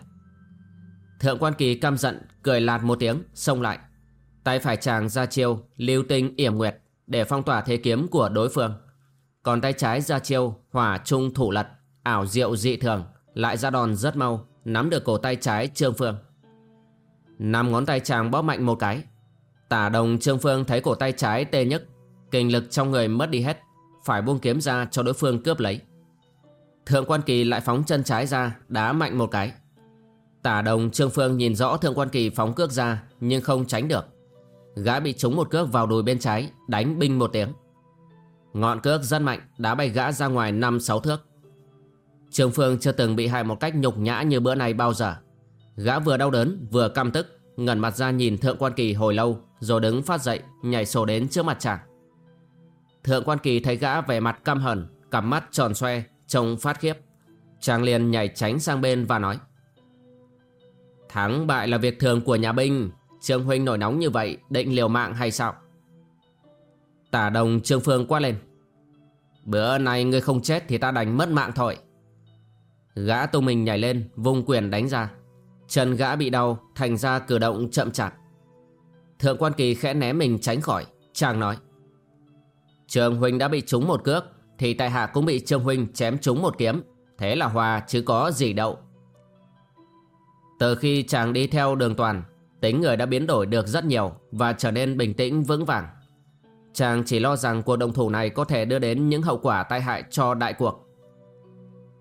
Thượng quan kỳ căm giận, Cười lạt một tiếng, xông lại. Tay phải chàng ra chiêu, Lưu tinh, yểm nguyệt Để phong tỏa thế kiếm của đối phương. Còn tay trái ra chiêu, Hỏa trung, thủ lật, Ảo diệu dị thường, Lại ra đòn rất mau, Nắm được cổ tay trái Trương Phương. Năm ngón tay chàng bóp mạnh một cái. Tả đồng Trương Phương thấy cổ tay trái tê nhức, Kinh lực trong người mất đi hết. Phải buông kiếm ra cho đối phương cướp lấy. Thượng quan kỳ lại phóng chân trái ra, Đá mạnh một cái. Tả đồng Trương Phương nhìn rõ Thượng quan kỳ phóng cước ra, Nhưng không tránh được. Gã bị trúng một cước vào đùi bên trái, Đánh binh một tiếng. Ngọn cước rất mạnh, Đá bay gã ra ngoài 5-6 thước. Trương Phương chưa từng bị hại một cách nhục nhã như bữa này bao giờ. Gã vừa đau đớn, vừa căm tức, ngẩn mặt ra nhìn Thượng Quan Kỳ hồi lâu, Rồi đứng phát dậy, nhảy sổ đến trước mặt chàng. Thượng Quan Kỳ thấy gã vẻ mặt căm hờn Cặp mắt tròn xoe, Trông phát khiếp. Chàng liền nhảy tránh sang bên và nói, Thắng bại là việc thường của nhà binh. Trương Huynh nổi nóng như vậy, Định liều mạng hay sao? Tả đồng Trương Phương quát lên, Bữa nay ngươi không chết Thì ta đánh mất mạng thôi. Gã tung mình nhảy lên, Vung quyền đánh ra. Chân gã bị đau, Thành ra cử động chậm chạp. Thượng quan kỳ khẽ né mình tránh khỏi, Chàng nói Trường Huynh đã bị trúng một cước, Thì tại hạ cũng bị Trương Huynh chém trúng một kiếm. Thế là hòa chứ có gì đậu. Từ khi chàng đi theo đường toàn, Tính người đã biến đổi được rất nhiều Và trở nên bình tĩnh, vững vàng. Chàng chỉ lo rằng cuộc đồng thủ này Có thể đưa đến những hậu quả tai hại cho đại cuộc.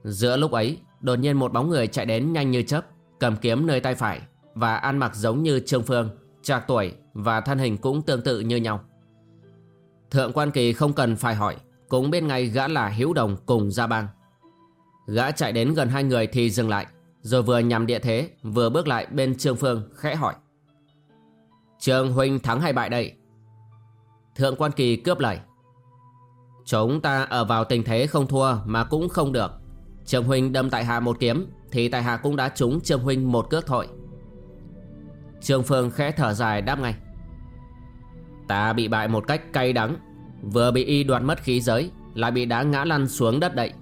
Giữa lúc ấy, Đột nhiên một bóng người chạy đến nhanh như chớp, Cầm kiếm nơi tay phải Và ăn mặc giống như Trương Phương, Trạc tuổi và thân hình cũng tương tự như nhau. Thượng quan kỳ không cần phải hỏi, Cũng biết ngay gã là Hiếu Đồng cùng Gia Bang. Gã chạy đến gần hai người thì dừng lại, Rồi vừa nhằm địa thế, Vừa bước lại bên Trương Phương, khẽ hỏi. Trương Huynh thắng hay bại đây? Thượng quan kỳ cướp lời. Chúng ta ở vào tình thế không thua mà cũng không được. Trương Huynh đâm tại hạ một kiếm, Thì tại hạ cũng đã trúng Trương Huynh một cước thôi. Trương Phương khẽ thở dài đáp ngay. Ta bị bại một cách cay đắng, Vừa bị y đoạt mất khí giới, Lại bị đá ngã lăn xuống đất đậy.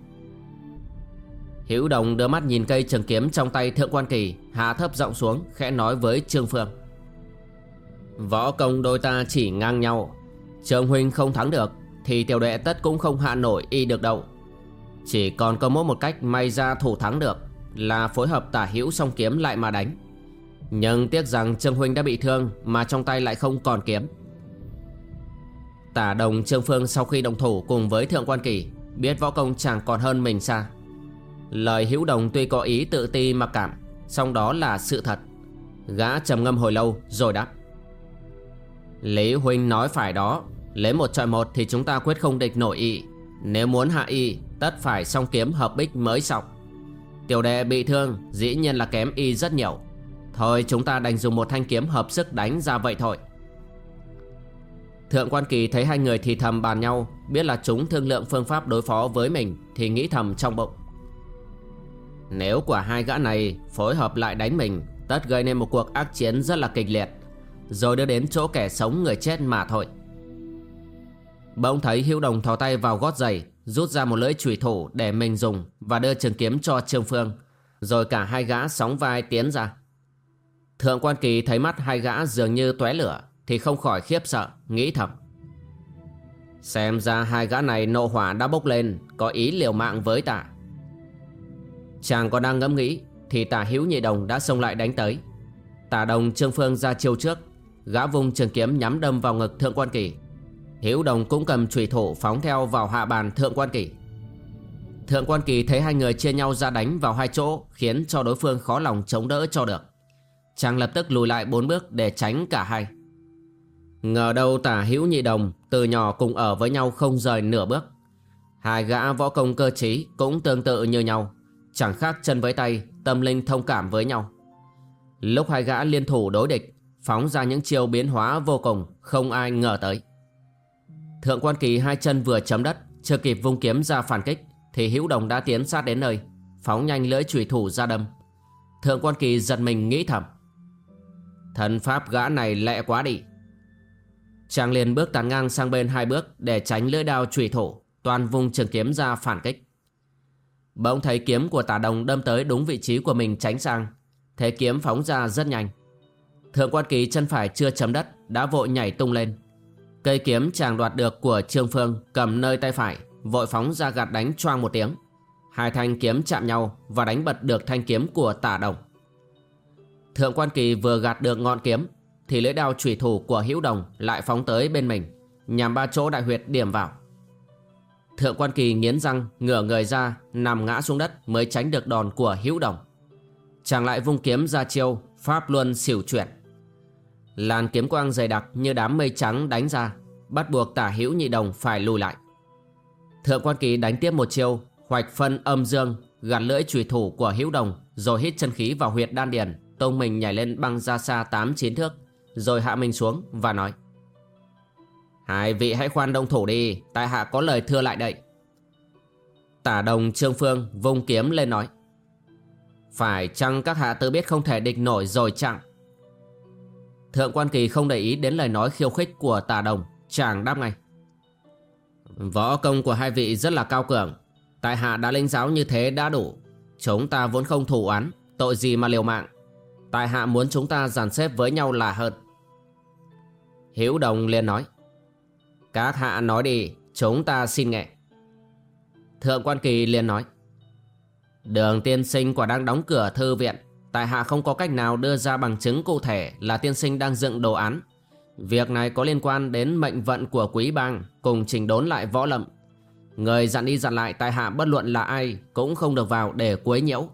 Hữu Đồng đưa mắt nhìn cây trường kiếm trong tay Thượng Quan Kỳ, Hạ thấp giọng xuống, khẽ nói với Trương Phương. Võ công đôi ta chỉ ngang nhau, Trương Huynh không thắng được, Thì tiểu đệ tất cũng không hạ nổi y được đâu. Chỉ còn có mỗi một cách may ra thủ thắng được, Là phối hợp tả hữu song kiếm lại mà đánh. Nhưng tiếc rằng Trương Huynh đã bị thương Mà trong tay lại không còn kiếm. Tả đồng Trương Phương sau khi đồng thủ cùng với Thượng Quan Kỳ, Biết võ công chẳng còn hơn mình xa. Lời hữu đồng tuy có ý tự ti mặc cảm, song đó là sự thật. Gã trầm ngâm hồi lâu rồi đáp. Lý Huynh nói phải đó, Lấy một trọi một thì chúng ta quyết không địch nổi y. Nếu muốn hạ y, Tất phải song kiếm hợp bích mới sọc Tiểu đệ bị thương, Dĩ nhiên là kém y rất nhiều. Thôi chúng ta đành dùng một thanh kiếm hợp sức đánh ra vậy thôi. Thượng quan kỳ thấy hai người thì thầm bàn nhau, Biết là chúng thương lượng phương pháp đối phó với mình Thì nghĩ thầm trong bụng. Nếu quả hai gã này phối hợp lại đánh mình, Tất gây nên một cuộc ác chiến rất là kịch liệt, Rồi đưa đến chỗ kẻ sống người chết mà thôi. Bỗng thấy hữu đồng thò tay vào gót giày, Rút ra một lưỡi chùy thủ để mình dùng Và đưa trường kiếm cho Trương Phương, Rồi cả hai gã sóng vai tiến ra. Thượng quan kỳ thấy mắt hai gã dường như tóe lửa thì không khỏi khiếp sợ, Nghĩ thầm. Xem ra hai gã này nộ hỏa đã bốc lên, Có ý liều mạng với tả Chàng còn đang ngẫm nghĩ, Thì tả hữu nhị đồng đã xông lại đánh tới. Tả đồng Trương Phương ra chiêu trước, Gã vùng trường kiếm nhắm đâm vào ngực thượng quan kỳ Hữu đồng cũng cầm trùy thủ phóng theo vào hạ bàn thượng quan kỳ Thượng quan kỳ thấy hai người chia nhau ra đánh vào hai chỗ, Khiến cho đối phương khó lòng chống đỡ cho được. Chàng lập tức lùi lại bốn bước để tránh cả hai. Ngờ đâu tả hữu nhị đồng, Từ nhỏ cùng ở với nhau không rời nửa bước. Hai gã võ công cơ trí cũng tương tự như nhau, Chẳng khác chân với tay, Tâm linh thông cảm với nhau. Lúc hai gã liên thủ đối địch, Phóng ra những chiêu biến hóa vô cùng, Không ai ngờ tới. Thượng quan kỳ hai chân vừa chấm đất, Chưa kịp vung kiếm ra phản kích, Thì hữu đồng đã tiến sát đến nơi, Phóng nhanh lưỡi chùy thủ ra đâm. Thượng quan kỳ giật mình nghĩ thầm. Thần pháp gã này lẹ quá đi. Chàng liền bước tán ngang sang bên hai bước Để tránh lưỡi đao trùy thủ, Toàn vùng trường kiếm ra phản kích. Bỗng thấy kiếm của tả đồng đâm tới đúng vị trí của mình tránh sang, Thế kiếm phóng ra rất nhanh. Thượng quan kỳ chân phải chưa chấm đất, Đã vội nhảy tung lên. Cây kiếm chàng đoạt được của Trương Phương Cầm nơi tay phải, Vội phóng ra gạt đánh choang một tiếng. Hai thanh kiếm chạm nhau Và đánh bật được thanh kiếm của tả đồng. Thượng quan kỳ vừa gạt được ngọn kiếm thì lưỡi đao chủy thủ của hữu đồng Lại phóng tới bên mình, Nhằm ba chỗ đại huyệt điểm vào. Thượng quan kỳ nghiến răng, Ngửa người ra, Nằm ngã xuống đất Mới tránh được đòn của hữu đồng. Chàng lại vung kiếm ra chiêu, Pháp luân xỉu chuyển. Làn kiếm quang dày đặc như đám mây trắng đánh ra, Bắt buộc tả hữu nhị đồng phải lùi lại. Thượng quan kỳ đánh tiếp một chiêu, Hoạch phân âm dương, Gạt lưỡi chùy thủ của hữu đồng, Rồi hít chân khí vào huyệt đan điền, Tông mình nhảy lên băng ra xa 8-9 thước. Rồi hạ mình xuống và nói, Hai vị hãy khoan đông thủ đi, Tại hạ có lời thưa lại đây. Tả đồng Trương Phương vung kiếm lên nói, Phải chăng các hạ tự biết không thể địch nổi rồi chẳng Thượng quan kỳ không để ý đến lời nói khiêu khích của tả đồng, Chàng đáp ngay, Võ công của hai vị rất là cao cường, Tại hạ đã linh giáo như thế đã đủ. Chúng ta vốn không thủ án Tội gì mà liều mạng. Tại hạ muốn chúng ta dàn xếp với nhau là hơn. Hiếu đồng liền nói, Các hạ nói đi, Chúng ta xin nghe. Thượng quan kỳ liền nói, Đường tiên sinh quả đang đóng cửa thư viện, Tại hạ không có cách nào đưa ra bằng chứng cụ thể Là tiên sinh đang dựng đồ án. Việc này có liên quan đến mệnh vận của quý bang, Cùng trình đốn lại võ lâm. Người dặn đi dặn lại tại hạ bất luận là ai Cũng không được vào để quấy nhiễu.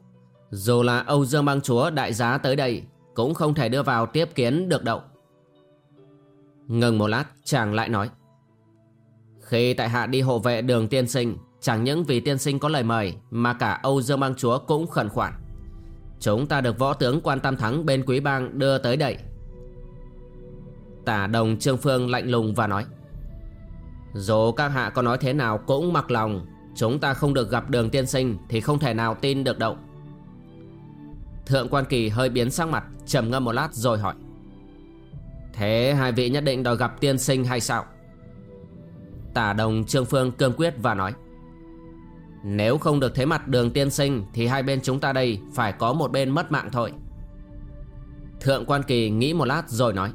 Dù là Âu Dương bang chúa đại giá tới đây, Cũng không thể đưa vào tiếp kiến được đâu. Ngừng một lát, chàng lại nói. Khi tại hạ đi hộ vệ đường tiên sinh, Chẳng những vì tiên sinh có lời mời, Mà cả Âu Dương bang chúa cũng khẩn khoản. Chúng ta được võ tướng quan tam thắng bên quý bang đưa tới đây. Tả đồng Trương Phương lạnh lùng và nói. Dù các hạ có nói thế nào cũng mặc lòng, Chúng ta không được gặp đường tiên sinh Thì không thể nào tin được đâu. Thượng quan kỳ hơi biến sắc mặt, trầm ngâm một lát rồi hỏi. Thế hai vị nhất định đòi gặp tiên sinh hay sao? Tả đồng Trương Phương cương quyết và nói. Nếu không được thấy mặt đường tiên sinh, Thì hai bên chúng ta đây Phải có một bên mất mạng thôi. Thượng quan kỳ nghĩ một lát rồi nói.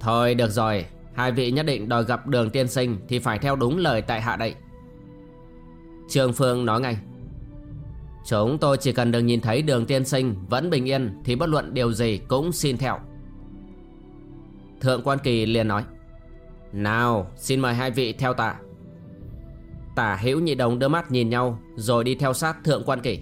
Thôi được rồi, Hai vị nhất định đòi gặp đường tiên sinh Thì phải theo đúng lời tại hạ đây. Trương Phương nói ngay. Chúng tôi chỉ cần được nhìn thấy đường tiên sinh Vẫn bình yên Thì bất luận điều gì cũng xin theo. Thượng quan kỳ liền nói, Nào, xin mời hai vị theo tạ Tả hữu nhị đồng đưa mắt nhìn nhau, Rồi đi theo sát thượng quan kỳ.